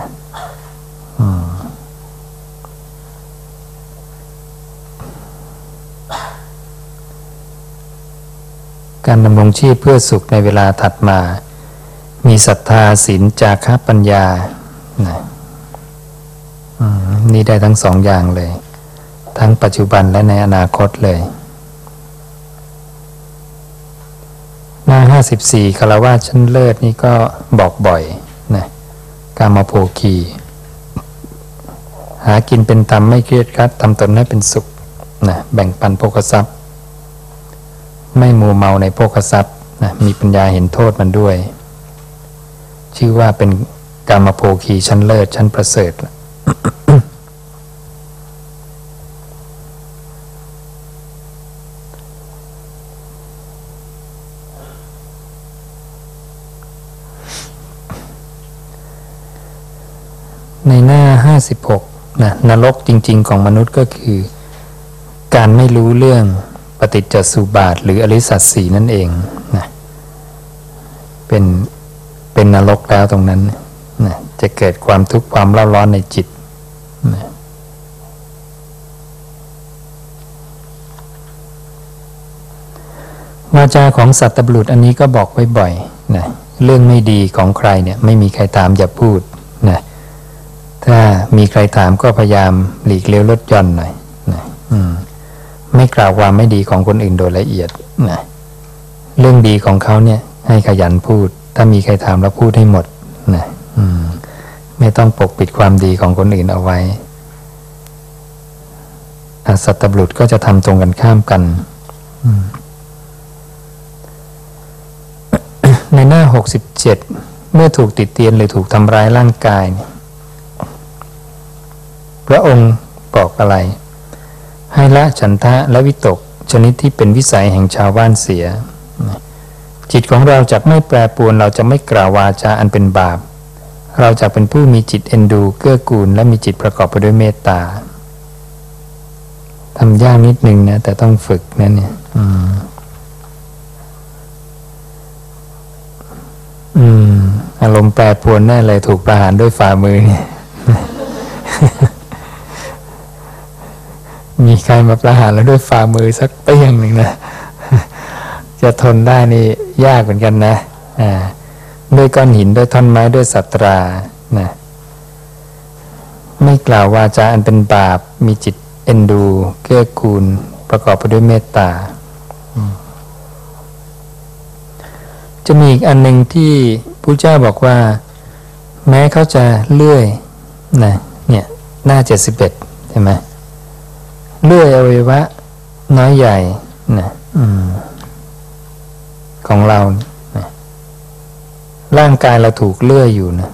การดำรงชีพเพื่อสุขในเวลาถัดมา มีศรัทธาศีลจาคะปัญญานะนี่ได้ทั้งสองอย่างเลย ทั้งปัจจุบันและในอนาคตเลย หน้าห้าสิบสี่คารวะชั้นเลิศนี่ก็บอกบ่อยนะกามาโภคี หากินเป็นธรรมไม่เครียดครัดทำตนให้เป็นสุขนะแบ่งปันโภคทรัพย์ ไม่มัวเมาในโภคทรัพย์นะมีปัญญาเห็นโทษมันด้วย ชื่อว่าเป็นกามาโภคีชั้นเลิศชั้นประเสริฐในหน้า 56 นรกจริง ๆ ของมนุษย์ก็คือ การไม่รู้เรื่องปฏิจจสุบาท หรืออริสัตสีนั่นเองนะเป็นเป็นนรกแล้วตรงนั้นนะจะเกิดความทุกข์ความเล่าร้อนในจิตนะวาจาของสัตว์บุรุษอันนี้ก็บอกไว้บ่อยนะเรื่องไม่ดีของใครเนี่ยไม่มีใครถามอย่าพูดนะ ถ้ามีใครถามก็พยายามหลีกเลี้ยวลดย่อนหน่อยนะไม่กล่าวความไม่ดีของคนอื่นโดยละเอียดนะเรื่องดีของเขาเนี่ย ให้ขยันพูด ถ้ามีใครถามแล้วพูดให้หมดนะไม่ต้องปกปิดความดีของคนอื่นเอาไว้สัตบุรุษก็จะทำตรงกันข้ามกันในหน้าหกสิบเจ็ดเมื่อถูกติดเตียนหรือถูกทำร้ายร่างกาย พระองค์บอกอะไร ให้ละฉันทะและวิตก ชนิดที่เป็นวิสัยแห่งชาวบ้านเสีย จิตของเราจะไม่แปรปรวนเราจะไม่กล่าววาจาอันเป็นบาป เราจะเป็นผู้มีจิตเอ็นดู เกื้อกูล และมีจิตประกอบไปด้วยเมตตาทำยากนิดนึงนะแต่ต้องฝึกนะเนี่ยอืมอืม อารมณ์แปรปรวนแน่เลยถูกประหารด้วยฝ่ามือเนี่ย มีใครมาประหารแล้วด้วยฝ่ามือสักเปี้ยงหนึ่งนะ จะทนได้นี่ยากเหมือนกันนะอ่าด้วยก้อนหินด้วยท่อนไม้ด้วยสัตรานะไม่กล่าววาจาอันเป็นบาป มีจิตเอ็นดู เกื้อกูล ประกอบไปด้วยเมตตา จะมีอีกอันหนึ่งที่พระเจ้าบอกว่า แม้เขาจะเลื่อยนะเนี่ยหน้าเจ็ดสิบเอ็ดใช่ไหม เลื่อยอวัยวะ น้อยใหญ่นะของเรานะร่างกายเราถูกเลื่อยอยู่นะ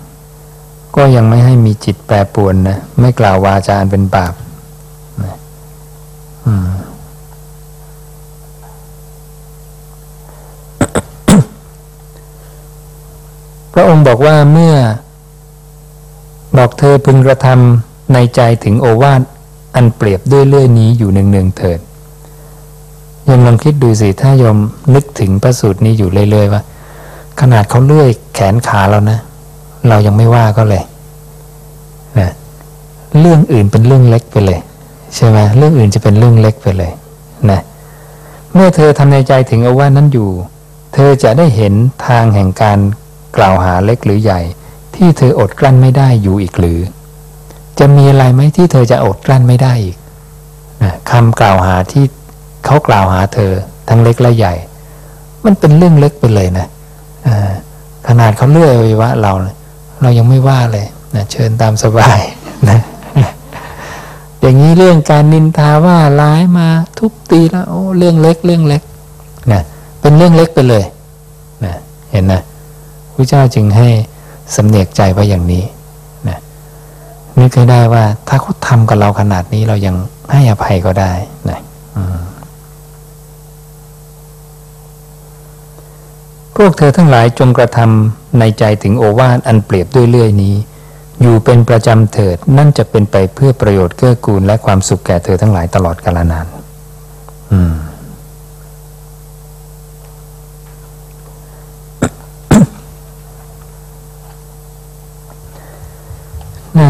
ก็ยังไม่ให้มีจิตแปรปรวนนะไม่กล่าววาจาเป็นบาปนะพระองค์บอกว่าเมื่อบอกเธอพึงกระทำในใจถึงโอวาท อันเปรียบด้วยเลื่อยนี้อยู่เนืองๆเถิดยมลองคิดดูสิถ้ายมนึกถึงพระสูตรนี้อยู่เรื่อยๆว่า ขนาดเขาเลื่อยแขนขาเรานะ เรายังไม่ว่าก็เลยนะเรื่องอื่นเป็นเรื่องเล็กไปเลย ใช่ไหมเรื่องอื่นจะเป็นเรื่องเล็กไปเลยนะเมื่อเธอทำในใจถึงเอาว่านั้นอยู่ เธอจะได้เห็นทางแห่งการกล่าวหาเล็กหรือใหญ่ ที่เธออดกลั้นไม่ได้อยู่อีกหรือ จะมีอะไรไหมที่เธอจะอดกลั้นไม่ได้อีกนะคำกล่าวหาที่เขากล่าวหาเธอทั้งเล็กและใหญ่ มันเป็นเรื่องเล็กไปเลยนะขนาดเขาเลื่อยวิวะเรา เรายังไม่ว่าเลยนะเชิญตามสบายนะอย่างนี้เรื่องการนินทาว่าร้ายมาทุบตีแล้วโอ้เรื่องเล็กเรื่องเล็กนะเป็นเรื่องเล็กไปเลยนะเห็นนะพระเจ้าจึงให้สำเนียกใจไว้อย่างนี้ นึกให้ได้ว่า ถ้าเขาทำกับเราขนาดนี้เรายังให้อภัยก็ได้นะพวกเธอทั้งหลายจงกระทำในใจถึงโอวาทอันเปรียบด้วยเลื่อยนี้ อยู่เป็นประจำเถิดนั่นจะเป็นไปเพื่อประโยชน์เกื้อกูลและความสุขแก่เธอทั้งหลายตลอดกาลนาน อืม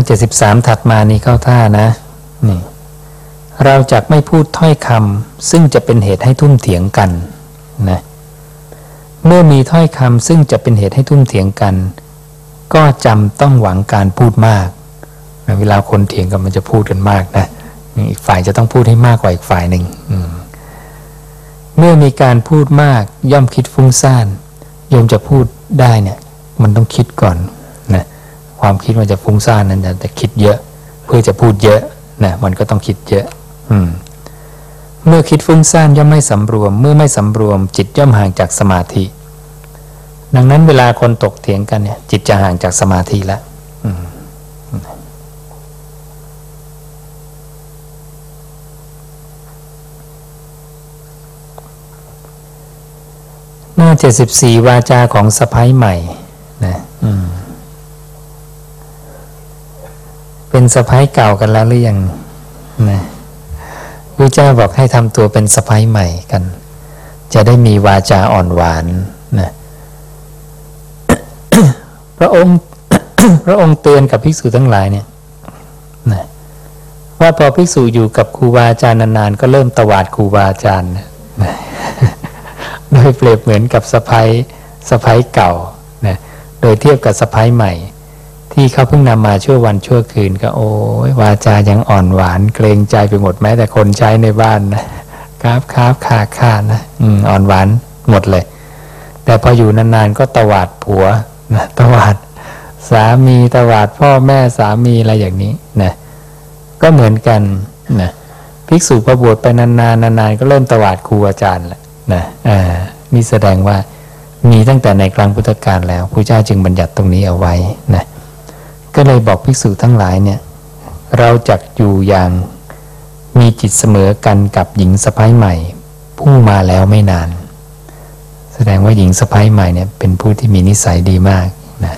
เจ็ดสิบสามถัดมานี่เข้าท่านะนี่เราจะไม่พูดถ้อยคำซึ่งจะเป็นเหตุให้ทุ่มเถียงกันนะเมื่อมีถ้อยคำซึ่งจะเป็นเหตุให้ทุ่มเถียงกัน ก็จำต้องหวังการพูดมากเวลาคนเถียงกันมันจะพูดกันมากนะอีกฝ่ายจะต้องพูดให้มากกว่าอีกฝ่ายหนึ่งเมื่อมีการพูดมากย่อมคิดฟุ้งซ่านโยมจะพูดได้เนี่ย มันต้องคิดก่อน ความคิดมันจะฟุ้งซ่านนั้นแต่คิดเยอะ เพื่อจะพูดเยอะนะมันก็ต้องคิดเยอะ อืม เมื่อคิดฟุ้งซ่านย่อมไม่สำรวม เมื่อไม่สำรวม จิตย่อมห่างจากสมาธิ ดังนั้นเวลาคนตกเถียงกันเนี่ย จิตจะห่างจากสมาธิแล้วหน้าเจ็ดสิบสี่วาจาของสะพ้ายใหม่ นะ อืม เป็นสะพ้ายเก่ากันแล้วหรือยังนะพระเจ้าบอกให้ทำตัวเป็นสะพ้ายใหม่กัน จะได้มีวาจาอ่อนหวานนะพระองค์พระองค์เตือนกับภิกษุทั้งหลายเนี่ยนะว่าพอภิกษุอยู่กับครูบาอาจารย์นานๆก็เริ่มตวาดครูบาอาจารย์นะโดยเปรียบเหมือนกับสะพ้ายสะพ้ายเก่านะโดยเทียบกับสะพ้ายใหม่ ที่เขาเพิ่งนำมาชั่ววันชั่วคืนก็โอ้ยวาจายังอ่อนหวาน เกรงใจไปหมดแม้แต่คนใช้ในบ้านนะครับครับขาขานะอืมอ่อนหวานหมดเลย แต่พออยู่นานๆก็ตวาดผัวนะตวาดสามีตวาดพ่อแม่สามีอะไรอย่างนี้นะก็เหมือนกันนะภิกษุประบวชไปนานๆนานๆก็เริ่มตวาดครูอาจารย์แหละนะอ่านี่แสดงว่ามีตั้งแต่ในครั้งพุทธกาลแล้วพระเจ้าจึงบัญญัติตรงนี้เอาไว้นะ ก็เลยบอกภิกษุทั้งหลายเนี่ยเราจักอยู่อย่างมีจิตเสมอกันกับหญิงสะพ้ายใหม่ผู้มาแล้วไม่นาน แสดงว่าหญิงสะพ้ายใหม่เนี่ยเป็นผู้ที่มีนิสัยดีมากนะ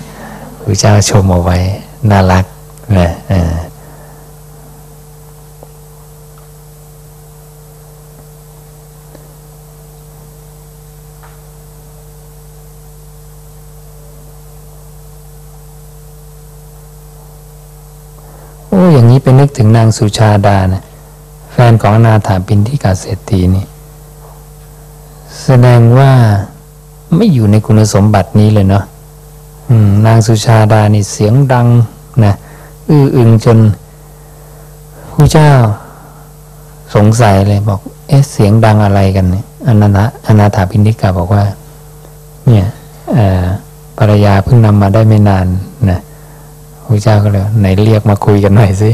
พระเจ้าชมเอาไว้น่ารักนะอ่าโอ้อย่างนี้ ไปนึกถึงนางสุชาดานะแฟนของนาถาปินที่กาเศรษฐีนี่แสดงว่าไม่อยู่ในคุณสมบัตินี้เลยเนาะนางสุชาดานี่เสียงดังนะอื้ออึงจนผู้เจ้าสงสัยเลยบอก เอ๊ะเสียงดังอะไรกันเนี่ยอนาถอนาถาพินิกาบอกว่า เนี่ยภรรยาเพิ่งนำมาได้ไม่นานนะ พระเจ้าก็เลยไหนเรียกมาคุยกันหน่อยสิ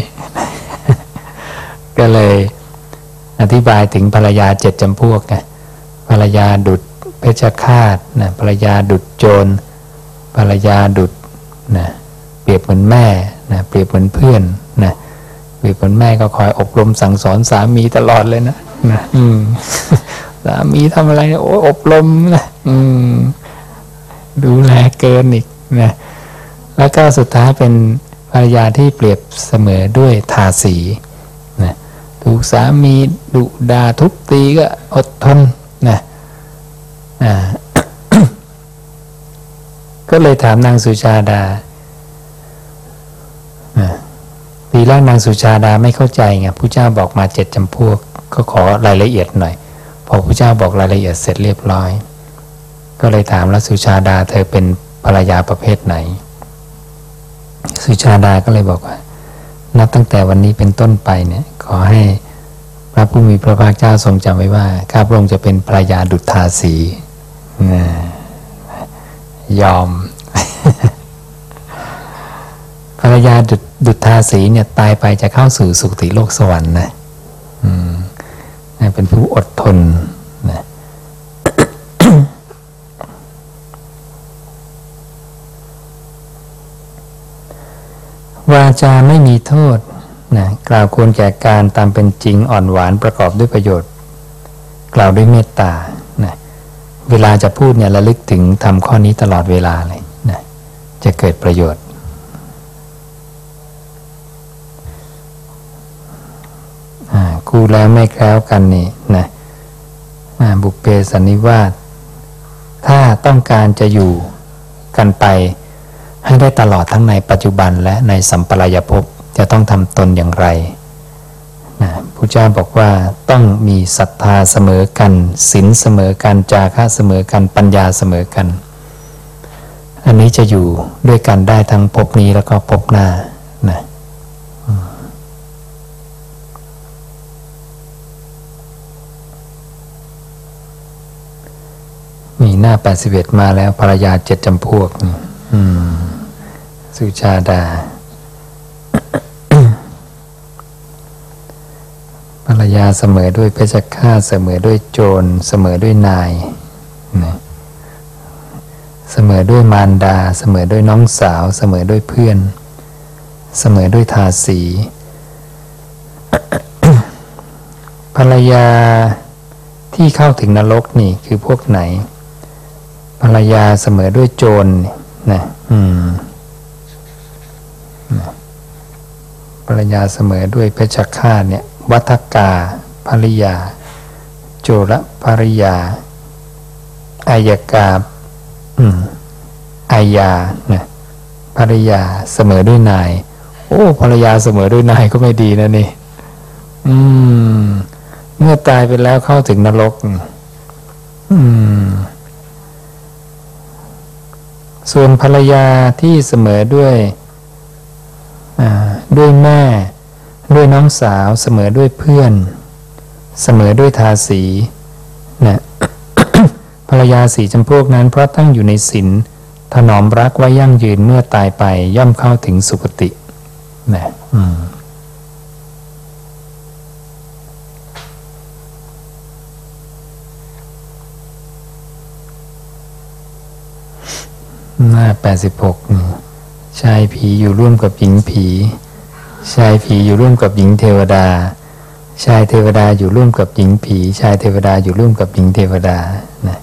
ก็เลยอธิบายถึงภรรยาเจ็ดจำพวกไงภรรยาดุดเพชฌฆาตนะภรรยาดุดโจรภรรยาดุดนะเปรียบเหมือนแม่นะเปรียบเหมือนเพื่อนนะเปรียบเหมือนแม่ก็คอยอบรมสั่งสอนสามีตลอดเลยนะนะอืมสามีทำอะไรโอ้อบรมนะอืมดูแลเกินอีกนะ แล้วก็สุดท้ายเป็นภรรยาที่เปรียบเสมอด้วยทาสีนะถูกสามีดุดาทุบตีก็อดทนนะก็เลยถามนางสุชาดาปีแรกนางสุชาดาไม่เข้าใจไงผู้เจ้าบอกมาเจ็ดจำพวก ก็ขอรายละเอียดหน่อย พอผู้เจ้าบอกรายละเอียดเสร็จเรียบร้อย ก็เลยถามแล้วสุชาดาเธอเป็นภรรยาประเภทไหน สุชาดาก็เลยบอกว่า นับตั้งแต่วันนี้เป็นต้นไปเนี่ย ขอให้พระผู้มีพระภาคเจ้าทรงจำไว้ว่าข้าพระองค์จะเป็นภรรยาดุจทาสียอมภรรยาดุดุทาสีเนี่ยตายไปจะเข้าสู่สุคติโลกสวรรค์นะเป็นผู้อดทน วาจาไม่มีโทษนะกล่าวควรแก่การตามเป็นจริงอ่อนหวานประกอบด้วยประโยชน์ กล่าวด้วยเมตตานะเวลาจะพูดเนี่ยระลึกถึงทำข้อนี้ตลอดเวลาเลยนะจะเกิดประโยชน์ คู่แล้วไม่แคล้วกันนี่นะบุเพสันนิวาสถ้าต้องการจะอยู่กันไป ให้ได้ตลอดทั้งในปัจจุบันและในสัมปรายภพจะต้องทำตนอย่างไรนะพระเจ้าบอกว่าต้องมีศรัทธาเสมอกันศีลเสมอกันจาคะเสมอกันปัญญาเสมอกัน อันนี้จะอยู่ด้วยกันได้ทั้งภพนี้แล้วก็ภพหน้านะมีหน้า 81 มาแล้วภรรยาเจ็ดจำพวกอืม สุชาดา ภรรยาเสมอด้วยเพชฌฆาตเสมอด้วยโจร เสมอด้วยนาย เสมอด้วยมารดา เสมอด้วยน้องสาว เสมอด้วยเพื่อน เสมอด้วยทาสี ภรรยาที่เข้าถึงนรกนี่คือพวกไหน ภรรยาเสมอด้วยโจร นะอืมภรรยาเสมอด้วยเพชฌฆาตเนี่ย วัฏกาภริยา โจรภริยาอายกาอืมอายานะภริยาเสมอด้วยนาย โอ้ภรรยาเสมอด้วยนายก็ไม่ดีนะนี่ อืม เมื่อตายไปแล้วเข้าถึงนรก อืม ส่วนภรรยาที่เสมอด้วยด้วยแม่ ด้วยน้องสาวเสมอด้วยเพื่อน เสมอด้วยทาสีนะภรรยาสีจำพวกนั้นเพราะตั้งอยู่ในศีลถนอมรักไว้ยั่งยืนเมื่อตายไปย่อมเข้าถึงสุคตินะอืม หน้าแปดสิบหกชายผีอยู่ร่วมกับหญิงผี ชายผีอยู่ร่วมกับหญิงเทวดา ชายเทวดาอยู่ร่วมกับหญิงผี ชายเทวดาอยู่ร่วมกับหญิงเทวดานะ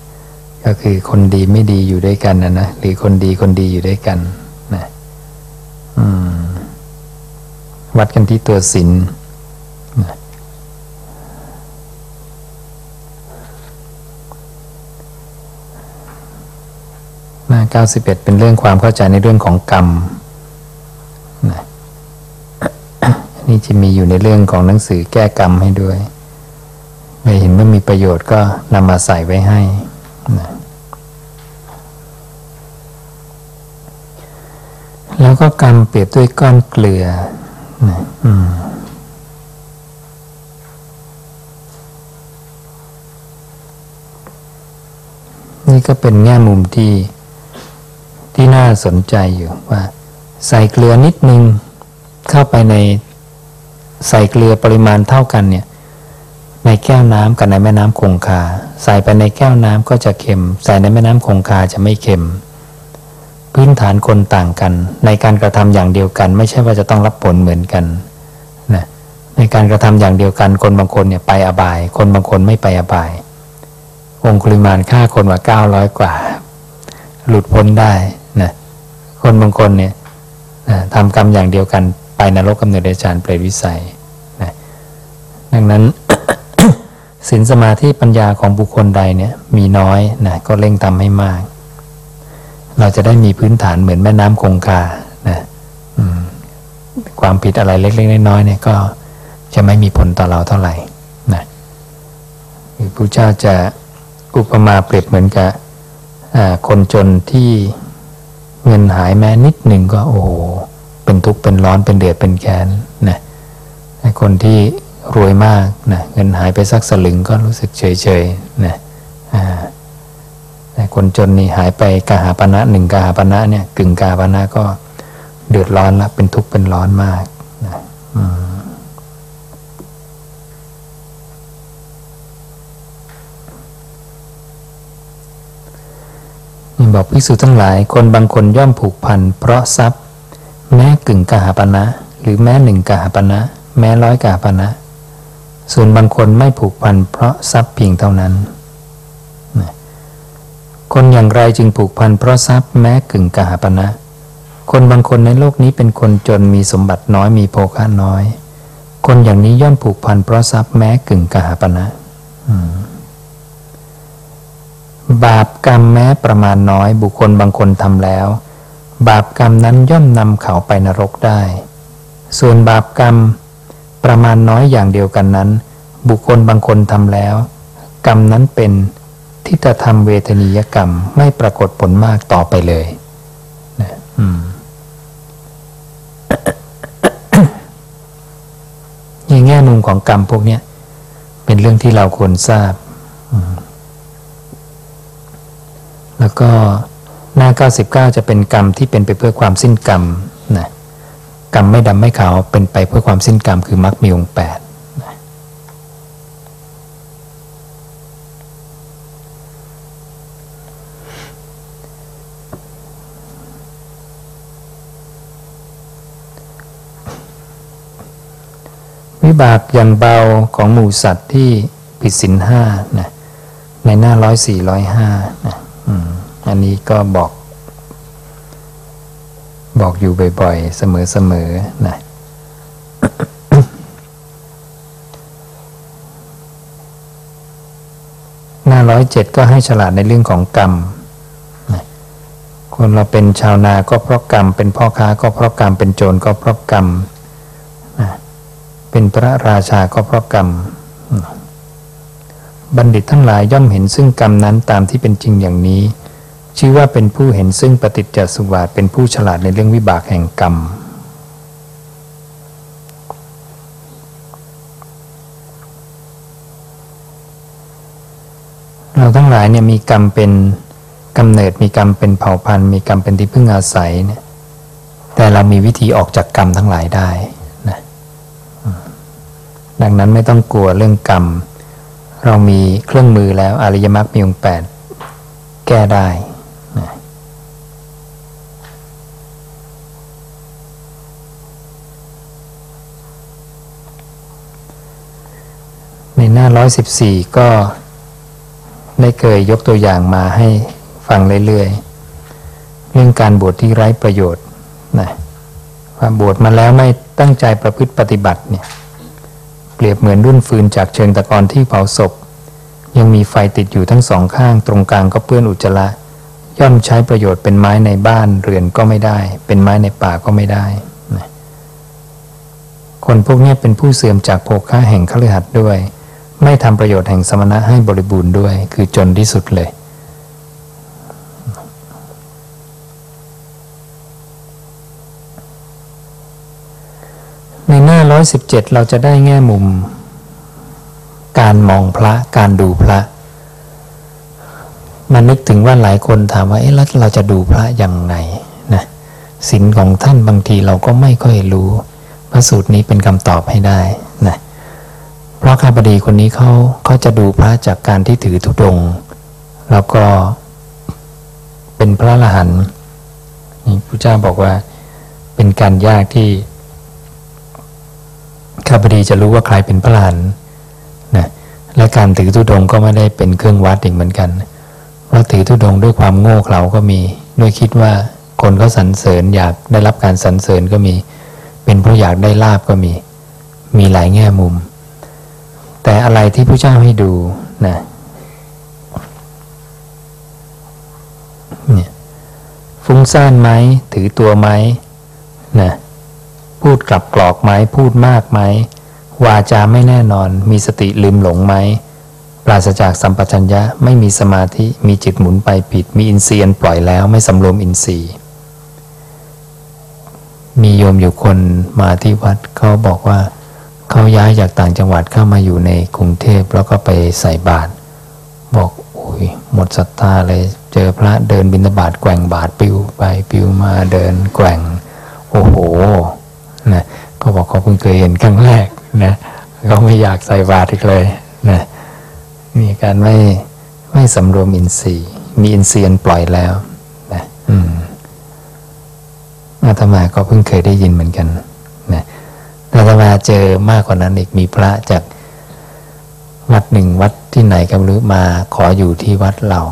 ก็คือคนดีไม่ดีอยู่ด้วยกันนะนะหรือคนดีคนดีอยู่ด้วยกันนะวัดกันที่ตัวศีล หน้า 91 เป็นเรื่องความเข้าใจในเรื่องของกรรมนะนี่จะมีอยู่ในเรื่องของหนังสือแก้กรรมให้ด้วยไม่เห็นว่ามีประโยชน์ก็นำมาใส่ไว้ให้นะแล้วก็กรรมเปรียบด้วยก้อนเกลือนะอืมนี่ก็เป็นแง่มุมที่ ที่น่าสนใจอยู่ว่า ใส่เกลือนิดนึงเข้าไปในใส่เกลือปริมาณเท่ากันเนี่ย ในแก้วน้ำกับในแม่น้ำคงคา ใส่ไปในแก้วน้ำก็จะเค็ม ใส่ในแม่น้ำคงคาจะไม่เค็ม พื้นฐานคนต่างกัน ในการกระทำอย่างเดียวกัน ไม่ใช่ว่าจะต้องรับผลเหมือนกันนะในการกระทำอย่างเดียวกันคนบางคนเนี่ยไปอบาย คนบางคนไม่ไปอบาย องคุลิมานฆ่าคนมาเก้าร้อยกว่า หลุดพ้นได้ คนบางคนเนี่ยทำกรรมอย่างเดียวกันไปนรกกำเนิดเดชานเปรตวิสัยนะดังนั้นศีลสมาธิปัญญาของบุคคลใดเนี่ยมีน้อยนะก็เร่งทำให้มาก เราจะได้มีพื้นฐานเหมือนแม่น้ำคงคานะความผิดอะไรเล็กๆน้อยๆเนี่ยก็จะไม่มีผลต่อเราเท่าไหร่นะพระเจ้าจะอุปมาเปรียบเหมือนกับคนจนที่ เงินหายแม้นิดหนึ่งก็โอ้โหเป็นทุกข์เป็นร้อนเป็นเดือดเป็นแกนนะคนที่รวยมากนะเงินหายไปสักสลึงก็รู้สึกเฉยเฉยนะแต่คนจนนี่หายไปกาหาปณะหนึ่งกาหาปณะเนี่ยกึ่งกาปณะก็เดือดร้อนละเป็นทุกข์เป็นร้อนมากนะอืม บอกพิสูจทั้งหลายคนบางคนย่อมผูกพันเพราะทรัพย์ แม้กึ่งกหาปณะหรือแม้หนึ่งกหาปณะแม้ร้อยกหาปณะส่วนบางคนไม่ผูกพันเพราะทรัพย์เพียงเท่านั้น คนอย่างไรจึงผูกพันเพราะทรัพย์แม้กึ่งกหาปณะคนบางคนในโลกนี้เป็นคนจนมีสมบัติน้อยมีโภคะน้อย คนอย่างนี้ย่อมผูกพันเพราะทรัพย์แม้กึ่งกหาปณะอืม บาปกรรมแม้ประมาณน้อยบุคคลบางคนทำแล้ว บาปกรรมนั้นย่อมนำเขาไปนรกได้ ส่วนบาปกรรมประมาณน้อยอย่างเดียวกันนั้น บุคคลบางคนทำแล้ว กรรมนั้นเป็นทิฏฐธรรมเวทนียกรรมไม่ปรากฏผลมากต่อไปเลยนะอืมในแง่มุมของกรรมพวกนี้เป็นเรื่องที่เราควรทราบ แล้วก็หน้า 99 จะเป็นกรรมที่เป็นไปเพื่อความสิ้นกรรมนะกรรมไม่ดำไม่ขาวเป็นไปเพื่อความสิ้นกรรมคือมรรคมีองค์แปดวิบากอย่างเบาของหมู่สัตว์ที่ผิดศีลห้านะในหน้าร้อยสี่ร้อยห้านะ อันนี้ก็บอก บอกอยู่บ่อยๆ เสมอๆนะหน้าร้อยเจ็ดก็ให้ฉลาดในเรื่องของกรรมคนเราเป็นชาวนาก็เพราะกรรม เป็นพ่อค้าก็เพราะกรรม เป็นโจรก็เพราะกรรม เป็นพระราชาก็เพราะกรรม บัณฑิตทั้งหลายย่อมเห็นซึ่งกรรมนั้นตามที่เป็นจริงอย่างนี้ ชื่อว่าเป็นผู้เห็นซึ่งปฏิจจสุบาทเป็นผู้ฉลาดในเรื่องวิบากแห่งกรรม เราทั้งหลายเนี่ยมีกรรมเป็นกำเนิดมีกรรมเป็นเผ่าพันธุ์มีกรรมเป็นที่พึ่งอาศัยเนี่ยแต่เรามีวิธีออกจากกรรมทั้งหลายได้นะดังนั้นไม่ต้องกลัวเรื่องกรรม เรามีเครื่องมือแล้วอริยมรรคมีองค์แปดแก้ได้นะในหน้าร้อยสิบสี่ก็ได้เคยยกตัวอย่างมาให้ฟังเรื่อยๆ เรื่องการบวชที่ไร้ประโยชน์นะว่าบวชมาแล้วไม่ตั้งใจประพฤติปฏิบัติเนี่ย เปรียบเหมือนรุ่นฟืนจากเชิงตะกอนที่เผาศพ ยังมีไฟติดอยู่ทั้งสองข้างตรงกลางก็เปื้อนอุจจาระย่อมใช้ประโยชน์เป็นไม้ในบ้านเรือนก็ไม่ได้ เป็นไม้ในป่าก็ไม่ได้ คนพวกนี้เป็นผู้เสื่อมจากโภคะแห่งคฤหัสถ์ด้วย ไม่ทำประโยชน์แห่งสมณะให้บริบูรณ์ด้วย คือจนที่สุดเลย 117 เราจะได้แง่มุม การมองพระการดูพระมันนึกถึงว่าหลายคนถามว่าเอ๊ะแล้วเราจะดูพระยังไงนะศีลของท่านบางทีเราก็ไม่ค่อยรู้ พระสูตรนี้เป็นคำตอบให้ได้นะเพราะข้าพดีคนนี้เขาเขาจะดูพระจากการที่ถือธุดง แล้วก็เป็นพระอรหันนี่พระเจ้าบอกว่าเป็นการยากที่ ข้าพดีจะรู้ว่าใครเป็นพระอรหันนะและการถือธุดงก็ไม่ได้เป็นเครื่องวัดอีกเหมือนกัน เพราะถือธุดงด้วยความโง่เขลาก็มีด้วยคิดว่าคนเขาสรรเสริญอยากได้รับการสรรเสริญก็มี เป็นเพราะอยากได้ลาบก็มี มีหลายแง่มุม แต่อะไรที่พระเจ้าให้ดูนะเนี่ยฟุ้งซ่านไหมถือตัวไหมนะ พูดกลับกรอกไหมพูดมากไหมวาจาไม่แน่นอน มีสติลืมหลงไหมปราศจากสัมปชัญญะไม่มีสมาธิมีจิตหมุนไปผิด มีอินทรีย์ปล่อยแล้วไม่สำรวมอินทรีย์มีโยมอยู่คนมาที่วัดเขาบอกว่าเขาย้ายจากต่างจังหวัดเข้ามาอยู่ในกรุงเทพแล้วก็ไปใส่บาตรบอกโอ้ยหมดศรัทธาเลยเจอพระเดินบิณฑบาตแกว่งบาตรปิวไปปิวมาเดินแกว่ง โอ้โห นะเขาบอกเขาเพิ่งเคยเห็นครั้งแรกนะเขาไม่อยากใส่บาตรอีกเลยนะมีการไม่ไม่สำรวมอินทรีย์ มีอินทรีย์ปล่อยแล้วนะอืมอาตมาก็เพิ่งเคยได้ยินเหมือนกันนะอาตมาเจอมากกว่านั้นอีกมีพระจากวัดหนึ่งวัดที่ไหนก็ไม่รู้มาขออยู่ที่วัดเรา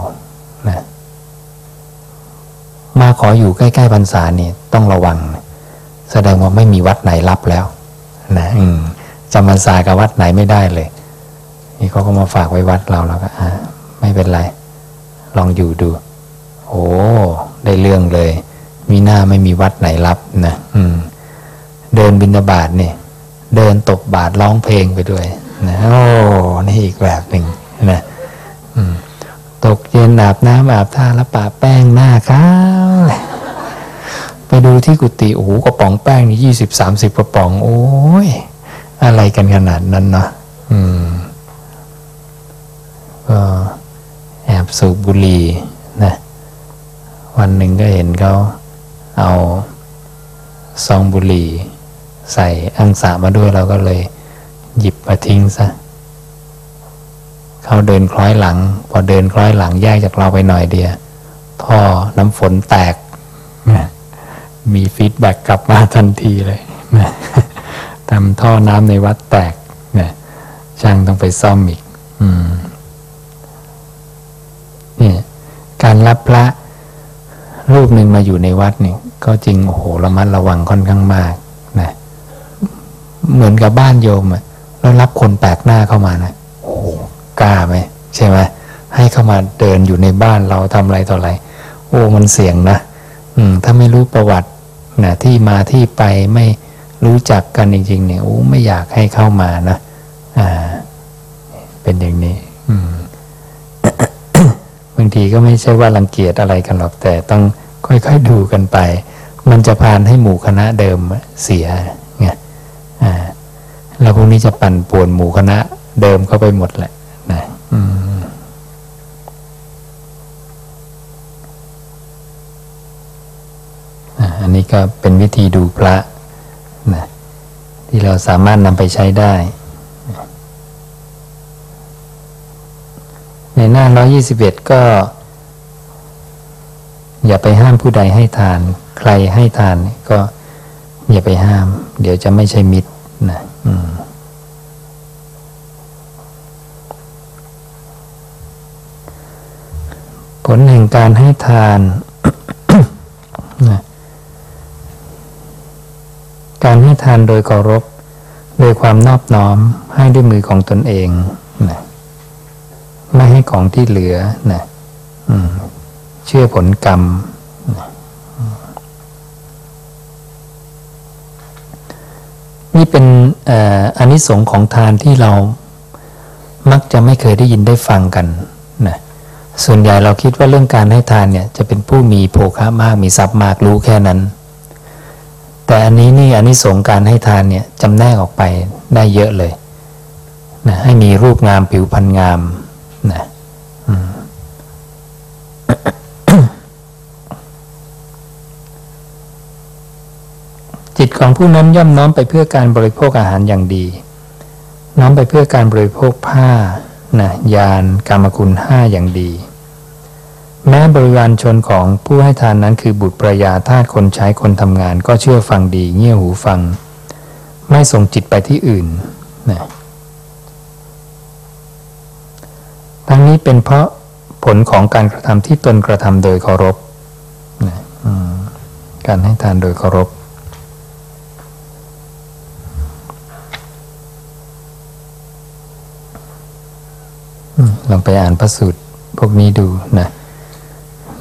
นะมาขออยู่ใกล้ๆพรรษาเนี่ยต้องระวัง แสดงว่าไม่มีวัดไหนรับแล้วนะอืมจำพรรษากับวัดไหนไม่ได้เลย นี่เขาก็มาฝากไว้วัดเราแล้วก็อ่าไม่เป็นไร ลองอยู่ดู โอ้ได้เรื่องเลย มีหน้าไม่มีวัดไหนรับนะอืม เดินบินาบาตเนี่ยเดินตบบาทร้องเพลงไปด้วยนะโอ้นี่อีกแบบหนึ่งนะตกเย็นอาบน้ำอาบท่าแล้วปะแป้งหน้าขาว ดูที่กุฏิโอ้โหกระป๋องแป้งนี่ยี่สิบสามสิบกระป๋อง โอ้ย อะไรกันขนาดนั้นเนาะอืมก็แอบสูบบุหรี่นะวันหนึ่งก็เห็นเขาเอาซองบุหรี่ ใส่อังสามาด้วยเราก็เลย หยิบมาทิ้งซะเขาเดินคล้อยหลัง พอเดินคล้อยหลังแยกจากเราไปหน่อยเดียวท่อน้ำฝนแตก มี feedback กลับมาทันทีเลยทำท่อน้ำในวัดแตกเนี่ยช่างต้องไปซ่อมอีกอืมนี่การรับพระรูปหนึ่งมาอยู่ในวัดเนี่ยก็จริงโอ้โหระมัดระวังค่อนข้างมากนะเหมือนกับบ้านโยมอะแล้วรับคนแปลกหน้าเข้ามานะโอ้โหกล้าไหมใช่ไหมให้เข้ามาเดินอยู่ในบ้านเราทำอะไรต่ออะไร โอ้มันเสี่ยงนะอืม ถ้าไม่รู้ประวัติ นะที่มาที่ไปไม่รู้จักกันจริงๆเนี่ยโอ้ไม่อยากให้เข้ามานะอ่า เป็นอย่างนี้ อืมบางทีก็ไม่ใช่ว่ารังเกียจอะไรกันหรอกแต่ต้องค่อยๆดูกันไป มันจะพานให้หมู่คณะเดิมเสียไงอ่าแล้วพวกนี้จะปั่นป่วนหมู่คณะเดิมเข้าไปหมดแหละนะ อืม อันนี้ก็เป็นวิธีดูพระนะที่เราสามารถนำไปใช้ได้ ในหน้า 121 ก็ อย่าไปห้ามผู้ใดให้ทาน ใครให้ทานก็อย่าไปห้าม เดี๋ยวจะไม่ใช่มิตรนะอืมผลแห่งการให้ทานนะ การให้ทานโดยเคารพโดยความนอบน้อมให้ด้วยมือของตนเองนะไม่ให้ของที่เหลือนะอเชื่อผลกรรมนะนี่เป็นอานิสงส์ของทานที่เรามักจะไม่เคยได้ยินได้ฟังกันนะส่วนใหญ่เราคิดว่าเรื่องการให้ทานเนี่ย จะเป็นผู้มีโภคะมากมีทรัพย์มากรู้แค่นั้น แต่อันนี้นี่อานิสงส์การให้ทานเนี่ยจำแนกออกไปได้เยอะเลยนะให้มีรูปงามผิวพรรณงามนะจิตของผู้นั้นย่อมน้อมไปเพื่อการบริโภคอาหารอย่างดี น้อมไปเพื่อการบริโภคผ้านะยานกรรมคุณห้าอย่างดี แม้บริวารชนของผู้ให้ทานนั้นคือบุตรประยาทาสคนใช้คนทำงาน ก็เชื่อฟังดีเงี่ยหูฟัง ไม่ส่งจิตไปที่อื่นนะทั้งนี้เป็นเพราะผลของการกระทำที่ตนกระทำโดยเคารพนะการให้ทานโดยเคารพลองไปอ่านพระสูตรพวกนี้ดูนะ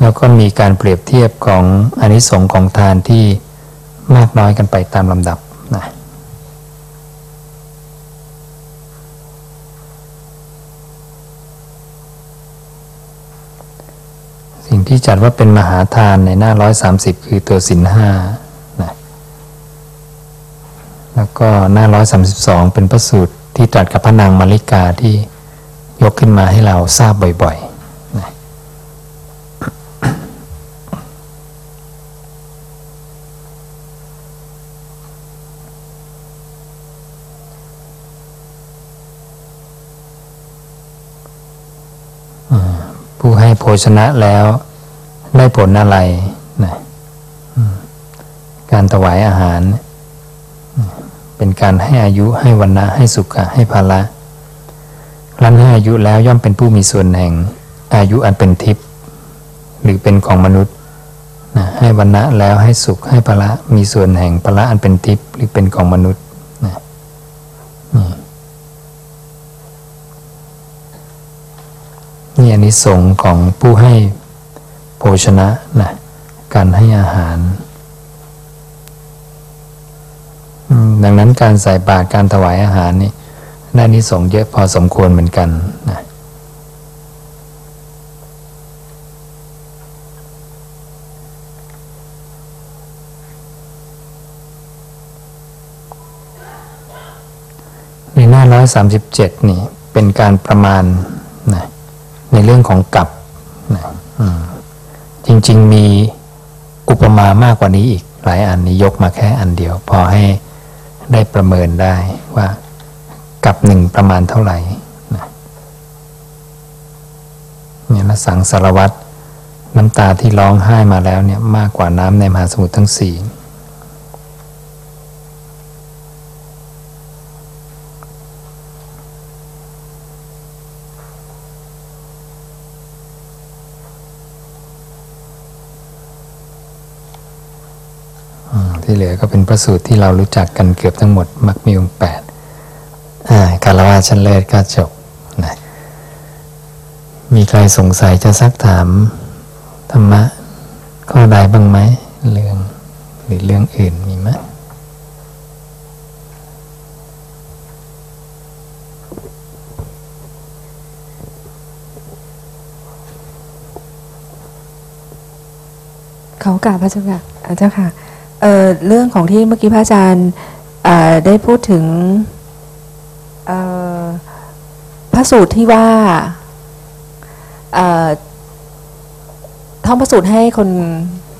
แล้วก็มีการเปรียบเทียบของอนิสงค์ของทานที่มากน้อยกันไปตามลำดับนะสิ่งที่จัดว่าเป็นมหาทานในหน้า130คือตัวสินห้านะแล้วก็หน้า132เป็นพระสูตรที่ตรัสกับพระนางมาริกาที่ยกขึ้นมาให้เราทราบบ่อย ๆ โภชนะแล้ว ได้ผลอะไรนะการถวายอาหาร เป็นการให้อายุให้วันนะให้สุขให้ภาระรั้นให้อายุแล้วย่อมเป็นผู้มีส่วนแห่ง อายุอันเป็นทิพย์หรือเป็นของมนุษย์นะให้วันนะแล้วให้สุขให้พละมีส่วนแห่งพละอันเป็นทิพย์หรือเป็นของมนุษย์นะนี่ นี่อันนี้สงของผู้ให้โภชนะนะการให้อาหาร ดังนั้นการใส่บาตรการถวายอาหารนี่ได้นิสงส์เยอะพอสมควรเหมือนกันนะในหน้าร้อยสามสิบเจ็ดนี่เป็นการประมาณนะ ในเรื่องของกับนะจริง ๆ มีอุปมามากกว่านี้อีกหลายอันนี้ยกมาแค่อันเดียว พอให้ได้ประเมินได้ว่ากับหนึ่งประมาณเท่าไหร่นะเนี่ยนะสังสารวัตรน้ำตาที่ร้องไห้มาแล้วเนี่ยมากกว่าน้ำในมหาสมุทรทั้งสี่ ที่เหลือก็เป็นพระสูตรที่เรารู้จักกันเกือบทั้งหมดมักมีองค์แปดอ่าคารวะชั้นเลิศก็จบนะมีใครสงสัยจะซักถามธรรมะข้อใดบ้างไหมเรื่องหรือเรื่องอื่นมีไหมเขากราบพระเจ้าค่ะอ่าเจ้าค่ะ เอ่อเรื่องของที่เมื่อกี้พระอาจารย์อ่าได้พูดถึงเอ่อพระสูตรที่ว่าเอ่อท่องพระสูตรให้คน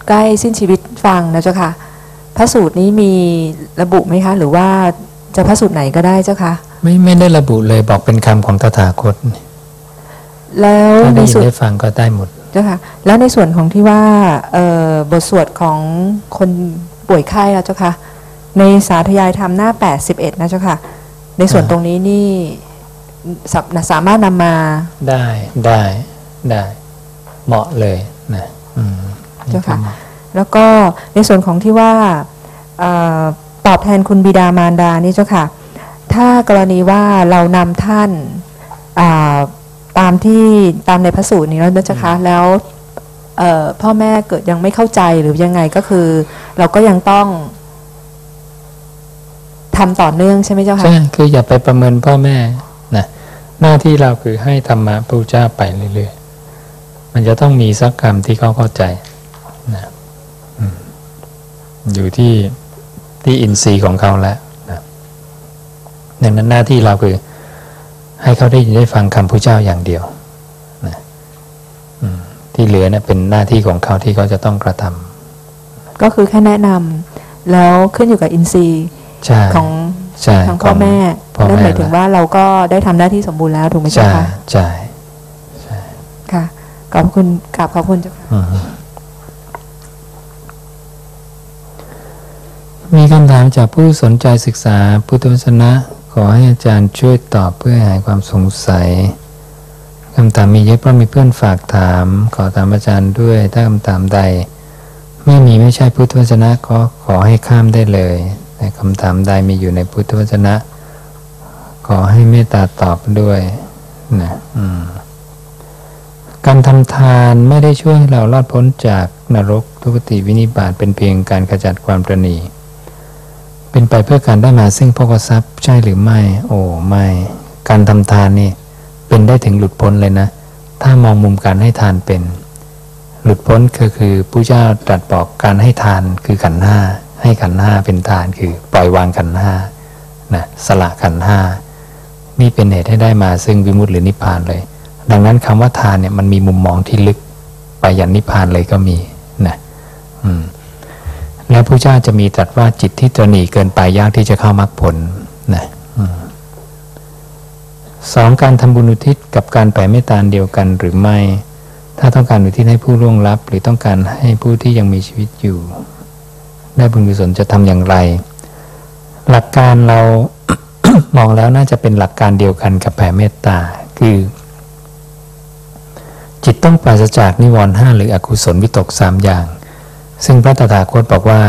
ใกล้สิ้นชีวิตฟังนะเจ้าค่ะ พระสูตรนี้มีระบุไหมคะ หรือว่าจะพระสูตรไหนก็ได้เจ้าค่ะ ไม่ไม่ได้ระบุเลยบอกเป็นคำของตถาคต แล้วถ้าในได้ยิส่นวนได้ฟังก็ได้หมดเจ้าค่ะ แล้วในส่วนของที่ว่าเอ่อบทสวดของคน ป่วยไข้อะเจ้าค่ะ ในสาธยายธรรมหน้า 81 นะเจ้าค่ะ ในส่วนอ่าตรงนี้นี่สาสามารถนำมาได้ได้ได้ เหมาะเลยนะอืมเจ้าค่ะนี่ก็หมแล้วก็ในส่วนของที่ว่าเออตอบแทนคุณบิดามารดานี่เจ้าค่ะ ถ้ากรณีว่าเรานำท่านอ่าตามที่ตามในพระสูตรนี้แล้วนะเจ้าค่ะแล้วเอ่อ พ่อแม่เกิดยังไม่เข้าใจหรือยังไงก็คือ เราก็ยังต้องทำต่อเนื่องใช่ไหมเจ้าค่ะใช่คืออย่าไปประเมินพ่อแม่นะหน้าที่เราคือให้ธรรมะพระพุทธเจ้าไปเรื่อยๆมันจะต้องมีสักคำที่เขาเข้าใจนะอยู่ที่ที่อินทรีย์ของเขาแล้วนะดังนั้นหน้าที่เราคือ ให้เขาได้ยินได้ฟังคำพระเจ้าอย่างเดียว ที่เหลือเนะเป็นหน้าที่ของเขาที่เขาจะต้องกระทำก็คือแค่แนะนำแล้วขึ้นอยู่กับอินทรีย์ใช่ของใช่ทางพ่อแม่พ่อนั่นแม่หมายถึงว่าเราก็ได้ทำหน้าที่สมบูรณ์แล้วถูกไหมเจ้าใช่ค่ะใช่ค่ะขอบคุณกราบขอบคุณเจ้าค่ะอืมมีคำถามจากผู้สนใจศึกษาพุทธวจนะ ขอให้อาจารย์ช่วยตอบเพื่อหายความสงสัย คำถามมีเยอะเพราะมีเพื่อนฝากถาม ขอถามอาจารย์ด้วยถ้าคำถามใด ไม่มีไม่ใช่พุทธวจนะก็ขอให้ข้ามได้เลยแต่คำถามใดมีอยู่ในพุทธวจนะ ขอให้เมตตาตอบด้วยนะการทำทานไม่ได้ช่วยให้เรารอดพ้นจากนรกทุกติวินิบาตเป็นเพียงการขจัดความตรณีเป็นไปเพื่อการได้มาซึ่งพกทรัพย์ใช่หรือไม่ โอ้ไม่ การทำทานนี่ เป็นได้ถึงหลุดพ้นเลยนะ ถ้ามองมุมการให้ทานเป็น หลุดพ้นคือคือผู้เจ้าตรัสบอกการให้ทานคือขันธ์ห้าให้ขันธ์ห้าเป็นทานคือปล่อยวางขันธ์ห้านะสละขันธ์ห้านี่เป็นเหตุให้ได้มาซึ่งวิมุตติหรือนิพพานเลย ดังนั้นคำว่าทานเนี่ยมันมีมุมมองที่ลึกไปยันนิพพานเลยก็มีนะอืมแล้วพระเจ้าจะมีตรัสว่าจิตที่ตระหนี่เกินไปยากที่จะเข้ามรรคผลนะอืม สองการทำบุญอุทิศกับการแผ่เมตตาเดียวกันหรือไม่ ถ้าต้องการอุทิศให้ผู้ล่วงลับ หรือต้องการให้ผู้ที่ยังมีชีวิตอยู่ ได้บุญกุศลจะทำอย่างไร หลักการเรา มองแล้วน่าจะเป็นหลักการเดียวกันกับแผ่เมตตาคือ จิตต้องปราศจากนิวรณ์ห้าหรืออกุศลวิตกสามอย่าง ซึ่งพระตถาคตบอกว่า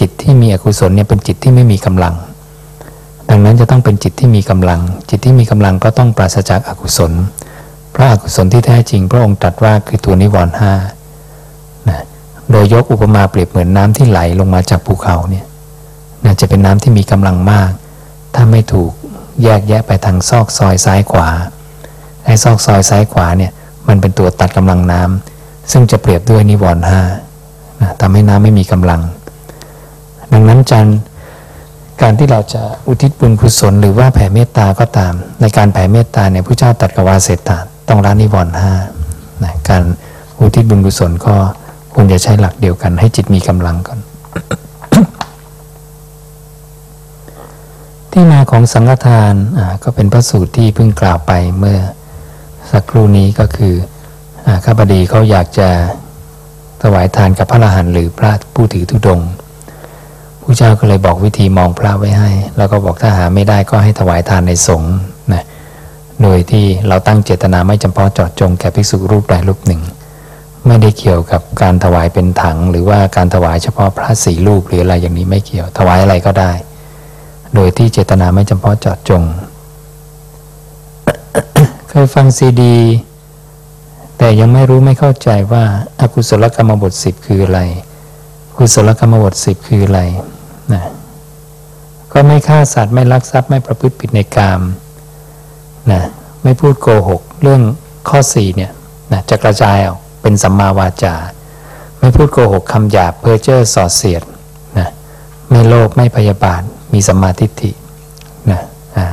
จิตที่มีอกุศลเนี่ยเป็นจิตที่ไม่มีกำลัง ดังนั้นจะต้องเป็นจิตที่มีกำลัง จิตที่มีกำลังก็ต้องปราศจากอกุศล พระอกุศลที่แท้จริง พระองค์ตรัสว่าคือตัวนิวรณ์ห้านะโดยยกอุปมาเปรียบเหมือนน้ำที่ไหลลงมาจากภูเขาเนี่ยน่าจะเป็นน้ำที่มีกำลังมาก ถ้าไม่ถูกแยกแยะไปทางซอกซอยซ้ายขวาไอ้ซอกซอยซ้ายขวาเนี่ยมันเป็นตัวตัดกำลังน้ำซึ่งจะเปรียบด้วยนิวรณ์ห้านะทำให้น้ำไม่มีกำลัง ดังนั้นจัน การที่เราจะอุทิศบุญกุศลหรือว่าแผ่เมตตาก็ตาม ในการแผ่เมตตาเนี่ยพระเจ้าตรัสกับวาเสตาต้องละนิวรณ์ห้านะการอุทิศบุญกุศลก็ควรจะใช้หลักเดียวกันให้จิตมีกำลังก่อน ที่มาของสังฆทานอ่าก็เป็นพระสูตรที่เพิ่งกล่าวไปเมื่อสักครู่นี้ก็คืออาข้าพดีเขาอยากจะถวายทานกับพระอรหันต์หรือพระผู้ถือธุดงค์ ผู้เจ้าก็เลยบอกวิธีมองพระไว้ให้ แล้วก็บอกถ้าหาไม่ได้ก็ให้ถวายทานในสงฆ์นะโดยที่เราตั้งเจตนาไม่จำเพาะเจาะจงแก่ภิกษุรูปใดรูปหนึ่ง ไม่ได้เกี่ยวกับการถวายเป็นถัง หรือว่าการถวายเฉพาะพระสี่รูปหรืออะไรอย่างนี้ไม่เกี่ยวถวายอะไรก็ได้ โดยที่เจตนาไม่จำเพาะเจาะจงเคยฟังซีดี แต่ยังไม่รู้ไม่เข้าใจว่าอากุศลกรรมบทสิบคืออะไร กุศลกรรมบทสิบคืออะไรนะก็ไม่ฆ่าสัตว์ไม่ลักทรัพย์ไม่ประพฤติผิดในกามนะไม่พูดโกหก เรื่องข้อสี่เนี่ยนะจะกระจายออกเป็นสัมมาวาจา ไม่พูดโกหกคำหยาบเพ้อเจ้อส่อเสียดนะไม่โลภไม่พยาบาท มีสัมมาทิฏฐินะอ่า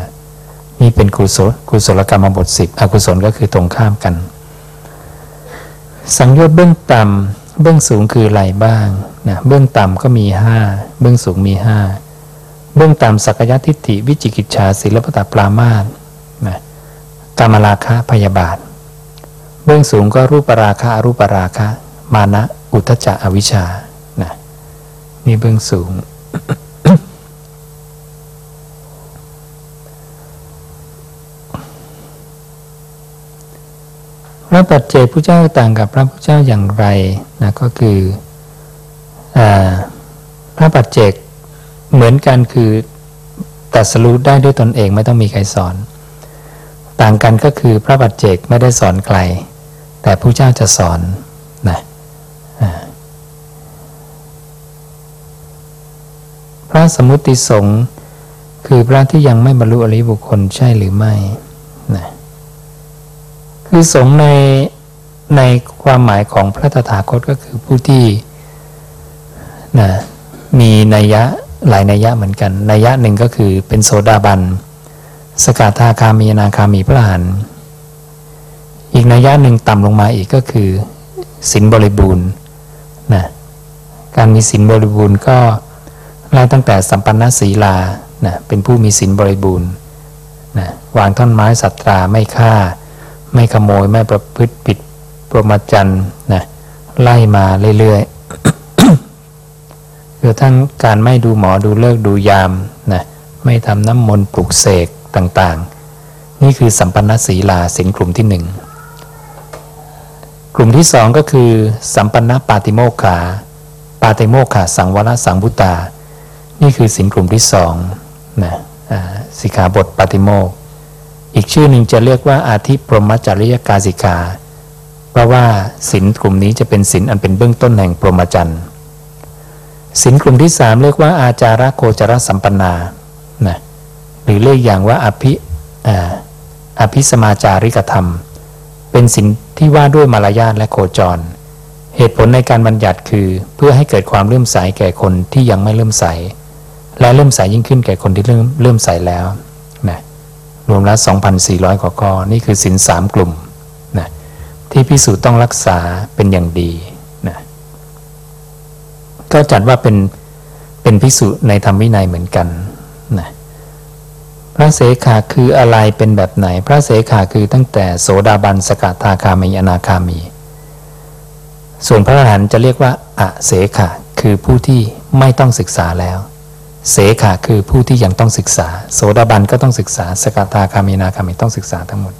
นี่เป็นกุศลกุศลกรรมบทสิบอกุศลก็คือตรงข้ามกัน สังโยชน์เบื้องต่ำเบื้องสูงคืออะไรบ้าง นะเบื้องต่ำก็มีห้าเบื้องสูงมีห้าเบื้องต่ำสักยะทิฏฐิวิจิกิจฉาศิลปตปรามาสนะกามราคะพยาบาท เบื้องสูงก็รูปราคะอรูปราคะ มานะอุทจจะอวิชชานะนี่เบื้องสูง พระปัจเจกผู้เจ้าต่างกับพระพุทธเจ้าอย่างไรนะก็คือ พระปัจเจกเหมือนกันคือตรัสรู้ได้ด้วยตนเองไม่ต้องมีใครสอน ต่างกันก็คือพระปัจเจกไม่ได้สอนใคร แต่ผู้เจ้าจะสอนนะพระสมมุติสงฆ์คือพระที่ยังไม่บรรลุอริยบุคคลใช่หรือไม่นะคือสงฆ์ในในความหมายของพระตถาคตก็คือผู้ที่ นะมีนัยยะหลายนัยยะเหมือนกัน นัยยะหนึ่งก็คือเป็นโสดาบัน สกทาคามีนาคามีพระหันอีกนัยยะหนึ่งต่ำลงมาอีกก็คือศีลบริบูรณ์นะการมีศีลบริบูรณ์ก็ไล่ตั้งแต่สัมปันนศีลานะเป็นผู้มีศีลบริบูรณ์นะวางท่อนไม้สัตราไม่ฆ่า ไม่ขโมยไม่ประพฤติผิดประมาจันนะไล่มาเรื่อยๆ คือทั้งการไม่ดูหมอดูเลิกดูยามนะไม่ทำน้ำมนต์ปลุกเสกต่างๆ นี่คือสัมปันศีลาสินกลุ่มที่หนึ่งกลุ่มที่สองก็คือ สัมปันปาติโมกขา ปาติโมกขาสังวรสังพุตา นี่คือสินกลุ่มที่สองนะสิกขาบทปาติโมกอีกชื่อหนึ่งจะเรียกว่าอาทิปรมจริยกาสิกา เพราะว่าศินกลุ่มนี้จะเป็นศินอันเป็นเบื้องต้นแห่งพรมจรร ย์ศินกลุ่มที่สามเรียกว่าอาจาระโคจรสัมปนานะหรือเรียกอย่างว่าอภิอภิสมาจาริกธรรม เป็นศินที่ว่าด้วยมารยาทและโคจร เหตุผลในการบัญญัติคือเพื่อให้เกิดความเลื่อมใสแก่คนที่ยังไม่เลื่อมใส และเลื่อมใสยิ่งขึ้นแก่คนที่เริ่มเลื่อมใสแล้วนะรวมแล้ว 2,400 กว่าข้อนี่คือสินสามกลุ่มนะที่พิสูจน์ต้องรักษาเป็นอย่างดี ก็จัดว่าเป็นเป็นพิสูจน์ในธรรมวินัยเหมือนกันนะพระเสขาคืออะไรเป็นแบบไหน พระเสขาคือตั้งแต่โสดาบันสกทาคามีอนาคามี ส่วนพระอรหันต์จะเรียกว่าอะเสขาคือผู้ที่ไม่ต้องศึกษาแล้ว เสขาคือผู้ที่ยังต้องศึกษา โสดาบันก็ต้องศึกษา สกทาคามีนาคามีต้องศึกษาทั้งหมด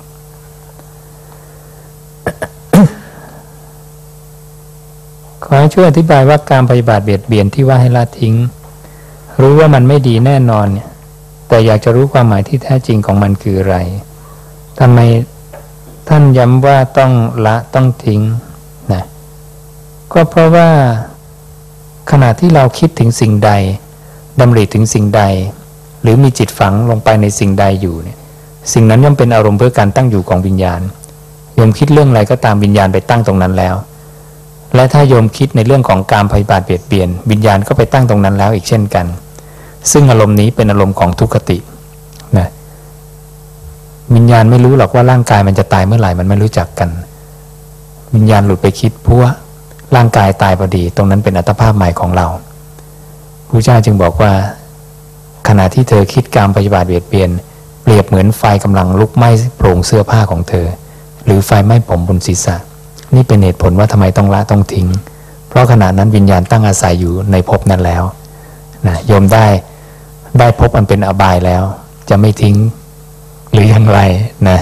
อให้ช่วยอธิบายว่าการปฏิบัติเบียดเบียนที่ว่าให้ละทิ้ง รู้ว่ามันไม่ดีแน่นอนเนี่ยแต่อยากจะรู้ความหมายที่แท้จริงของมันคืออะไรทำไมท่านย้ำว่าต้องละต้องทิ้งนะก็เพราะว่าขณะที่เราคิดถึงสิ่งใดดำริถึงสิ่งใด หรือมีจิตฝังลงไปในสิ่งใดอยู่เนี่ยสิ่งนั้นย่อมเป็นอารมณ์เพื่อการตั้งอยู่ของวิญญาณโยมคิดเรื่องอะไรก็ตามวิญญาณไปตั้งตรงนั้นแล้ว และถ้าโยมคิดในเรื่องของการพยาบาทเบียดเบียน วิญญาณก็ไปตั้งตรงนั้นแล้วอีกเช่นกัน ซึ่งอารมณ์นี้เป็นอารมณ์ของทุกขตินะวิญญาณไม่รู้หรอกว่าร่างกายมันจะตายเมื่อไหร่มันไม่รู้จักกัน วิญญาณหลุดไปคิดพราะว่าร่างกายตายพอดี ตรงนั้นเป็นอัตภาพใหม่ของเราพระเจ้าจึงบอกว่า ขณะที่เธอคิดการปฏิบัติเบียดเบียน เปรียบเหมือนไฟกำลังลุกไหม้โปร่งเสื้อผ้าของเธอ หรือไฟไหม้ผมบนศีรษะ นี่เป็นเหตุผลว่าทำไมต้องละต้องทิ้ง เพราะขณะนั้นวิญญาณตั้งอาศัยอยู่ในภพนั้นแล้วนะโยมได้ได้พบอันเป็นอบายแล้ว จะไม่ทิ้งหรืออย่างไรนะ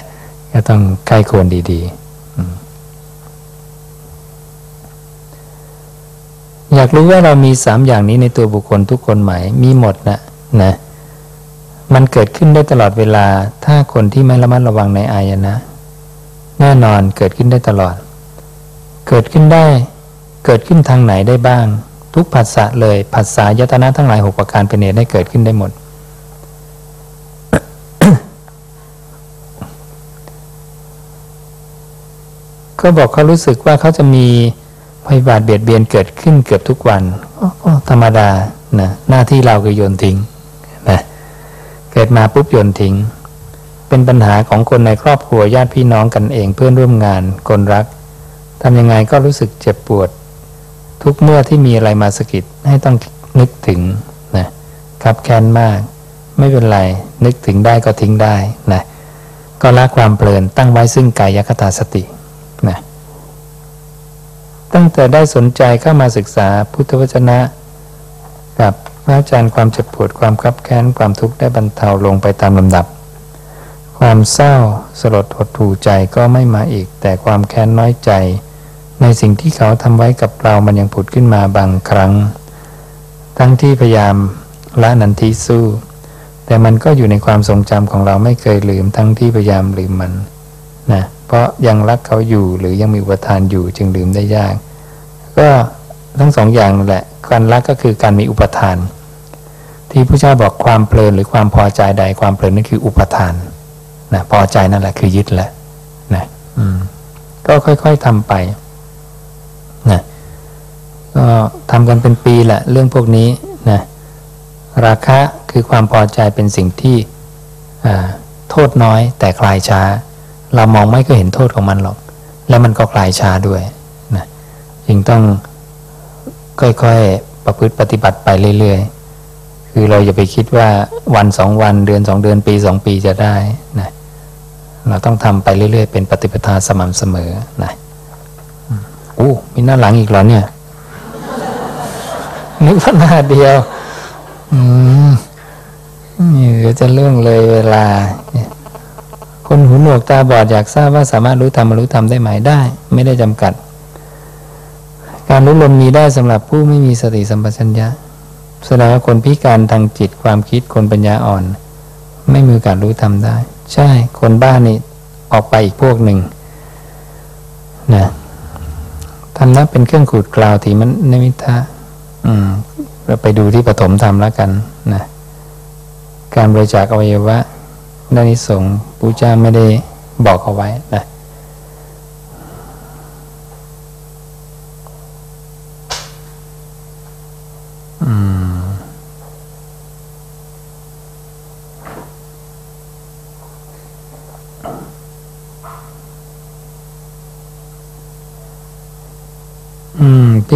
ก็ต้องใกล้ควรดีๆ อยากรู้ว่าเรามีสามอย่างนี้ในตัวบุคคลทุกคนไหมมีหมดนะนะมันเกิดขึ้นได้ตลอดเวลา ถ้าคนที่ไม่ระมัดระวังในอายนะ แน่นอนเกิดขึ้นได้ตลอด เกิดขึ้นได้ เกิดขึ้นทางไหนได้บ้าง ทุกผัสสะเลยผัสสะยตนะทั้งหลายหกประการเป็นเหตุให้เกิดขึ้นได้หมด ก็บอกเขารู้สึกว่าเขาจะมีพยาบาทเบียดเบียนเกิดขึ้นเกือบทุกวันธรรมดานะหน้าที่เราคือโยนทิ้งนะเกิดมาปุ๊บโยนทิ้ง เป็นปัญหาของคนในครอบครัวญาติพี่น้องกันเองเพื่อนร่วมงานคนรัก ทำยังไงก็รู้สึกเจ็บปวด ทุกเมื่อที่มีอะไรมาสะกิดให้ต้องนึกถึงนะครับแค้นมาก ไม่เป็นไร นึกถึงได้ก็ทิ้งได้นะก็ละความเพลินตั้งไว้ซึ่งกายคตาสตินะตั้งแต่ได้สนใจเข้ามาศึกษาพุทธวจนะ กับพระอาจารย์ความเจ็บปวดความคับแค้นความทุกข์ได้บรรเทาลงไปตามลำดับ ความเศร้าสลดหดหู่ใจก็ไม่มาอีก แต่ความแค้นน้อยใจ ในสิ่งที่เขาทำไว้กับเรามันยังผุดขึ้นมาบางครั้ง ทั้งที่พยายามละนันทีสู้ แต่มันก็อยู่ในความทรงจำของเราไม่เคยลืม ทั้งที่พยายามลืมมันนะเพราะยังรักเขาอยู่หรือยังมีอุปทานอยู่จึงลืมได้ยาก ก็ทั้งสองอย่างแหละ การรักก็คือการมีอุปทาน ที่พระเจ้าบอกความเพลินหรือความพอใจใดความเพลินนั่นคืออุปทานนะพอใจนั่นแหละคือยึดแหละนะอืมก็ค่อย ๆทำไป ก็ทำกันเป็นปีแหละเรื่องพวกนี้นะราคะคือความพอใจเป็นสิ่งที่โทษน้อยแต่คลายช้า เรามองไม่ก็เห็นโทษของมันหรอก แล้วมันก็คลายช้าด้วยนะจึงต้องค่อยๆประพฤติปฏิบัติไปเรื่อยๆ คือเราอย่าไปคิดว่าวันสองวันเดือนสองเดือนปีสองปีจะได้นะเราต้องทำไปเรื่อยๆ เป็นปฏิปทาสม่ำเสมอนะโอ้มีหน้าหลังอีกเหรอเนี่ย นึกว่าหน้าเดียว อืมนี่จะเรื่องเลยเวลา คนหูหนวกตาบอดอยากทราบว่าสามารถรู้ธรรมรู้ธรรมได้ไหมได้ ไม่ได้จำกัด การรู้ลมมีได้สำหรับผู้ไม่มีสติสัมปชัญญะแสดงว่าคนพิการทางจิตความคิดคนปัญญาอ่อน ไม่มีการรู้ธรรมได้ ใช่ คนบ้านนี่ออกไปอีกพวกหนึ่งนะทำนับเป็นเครื่องขูดกล่าวทีมันนมิทะ อืมเราไปดูที่ปฐมธรรมแล้วกันนะการบริจาคอวัยวะด้านนิสงปูเจ้าไม่ได้บอกเอาไว้นะ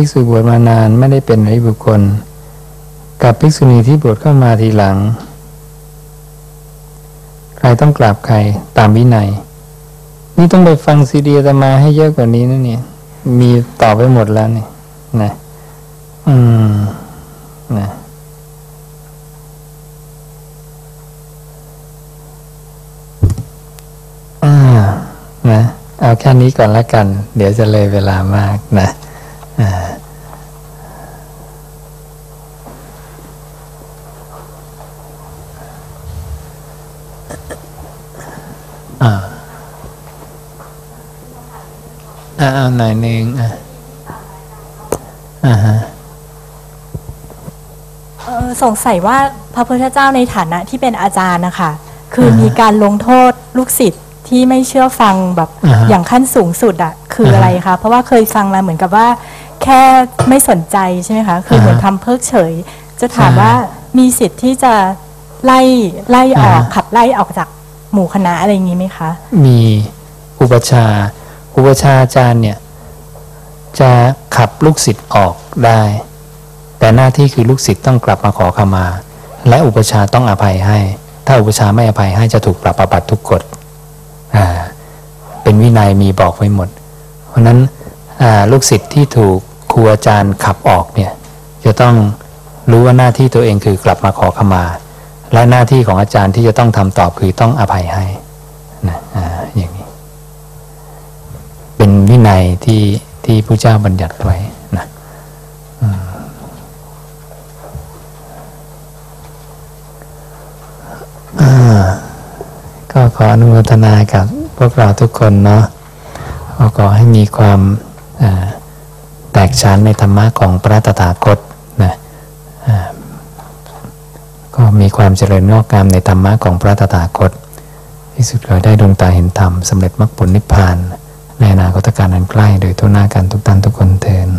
ภิกษุบวชมานานไม่ได้เป็นอริบุคคล กับภิกษุณีที่บวชเข้ามาทีหลัง ใครต้องกราบใครตามวินัย นี่ต้องไปฟังซีดีตมาให้เยอะกว่านี้นะเนี่ย มีตอบไปหมดแล้วนี่นะอืมนะอ่านะ เอาแค่นี้ก่อนละกัน เดี๋ยวจะเลยเวลามากนะ อ่าอ่าอ่าเอาหน่อยหนึ่งอ่าอ่าฮะอสงสัยว่าพระพุทธเจ้าในฐานะที่เป็นอาจารย์นะคะ คืออ่าฮะมีการลงโทษลูกศิษย์ที่ไม่เชื่อฟังแบบอ่าฮะอย่างขั้นสูงสุดอะคืออะไรคะ เพราะว่าเคยฟังมาเหมือนกับว่า แค่ไม่สนใจใช่ไหมคะคือเหมือนทำเพิกเฉย จะถามว่ามีสิทธิ์ที่จะไล่ไล่ออกขับไล่ออกจากหมู่คณะอะไรอย่างนี้ไหมคะ มีอุปชฌาย์อุปชฌาย์อาจารย์เนี่ยจะขับลูกศิษย์ออกได้ แต่หน้าที่คือลูกศิษย์ต้องกลับมาขอขมา และอุปชฌาย์ต้องอภัยให้ ถ้าอุปชฌาย์ไม่อภัยให้จะถูกปรับอาบัติทุกกฎอ่าเป็นวินัยมีบอกไว้หมด เพราะฉะนั้นอ่าลูกศิษย์ที่ถูก ครูอาจารย์ขับออกเนี่ยจะต้องรู้ว่าหน้าที่ตัวเองคือกลับมาขอขมา และหน้าที่ของอาจารย์ที่จะต้องทำตอบคือต้องอภัยให้นะอ่าอย่างนี้ เป็นวินัยที่ที่พระเจ้าบัญญัติไว้นะก็ขออนุโมทนากับพวกเราทุกคนเนาะก็ขอให้มีความอ่า แตกฉานในธรรมะของพระตถาคตนะก็มีความเจริญงอกงามในธรรมะของพระตถาคต ที่สุดเราได้ดวงตาเห็นธรรมสำเร็จมรรคผลนิพพาน ในอนาคตการอันใกล้โดยทั่วหน้ากันทุกท่านทุกคนเทิน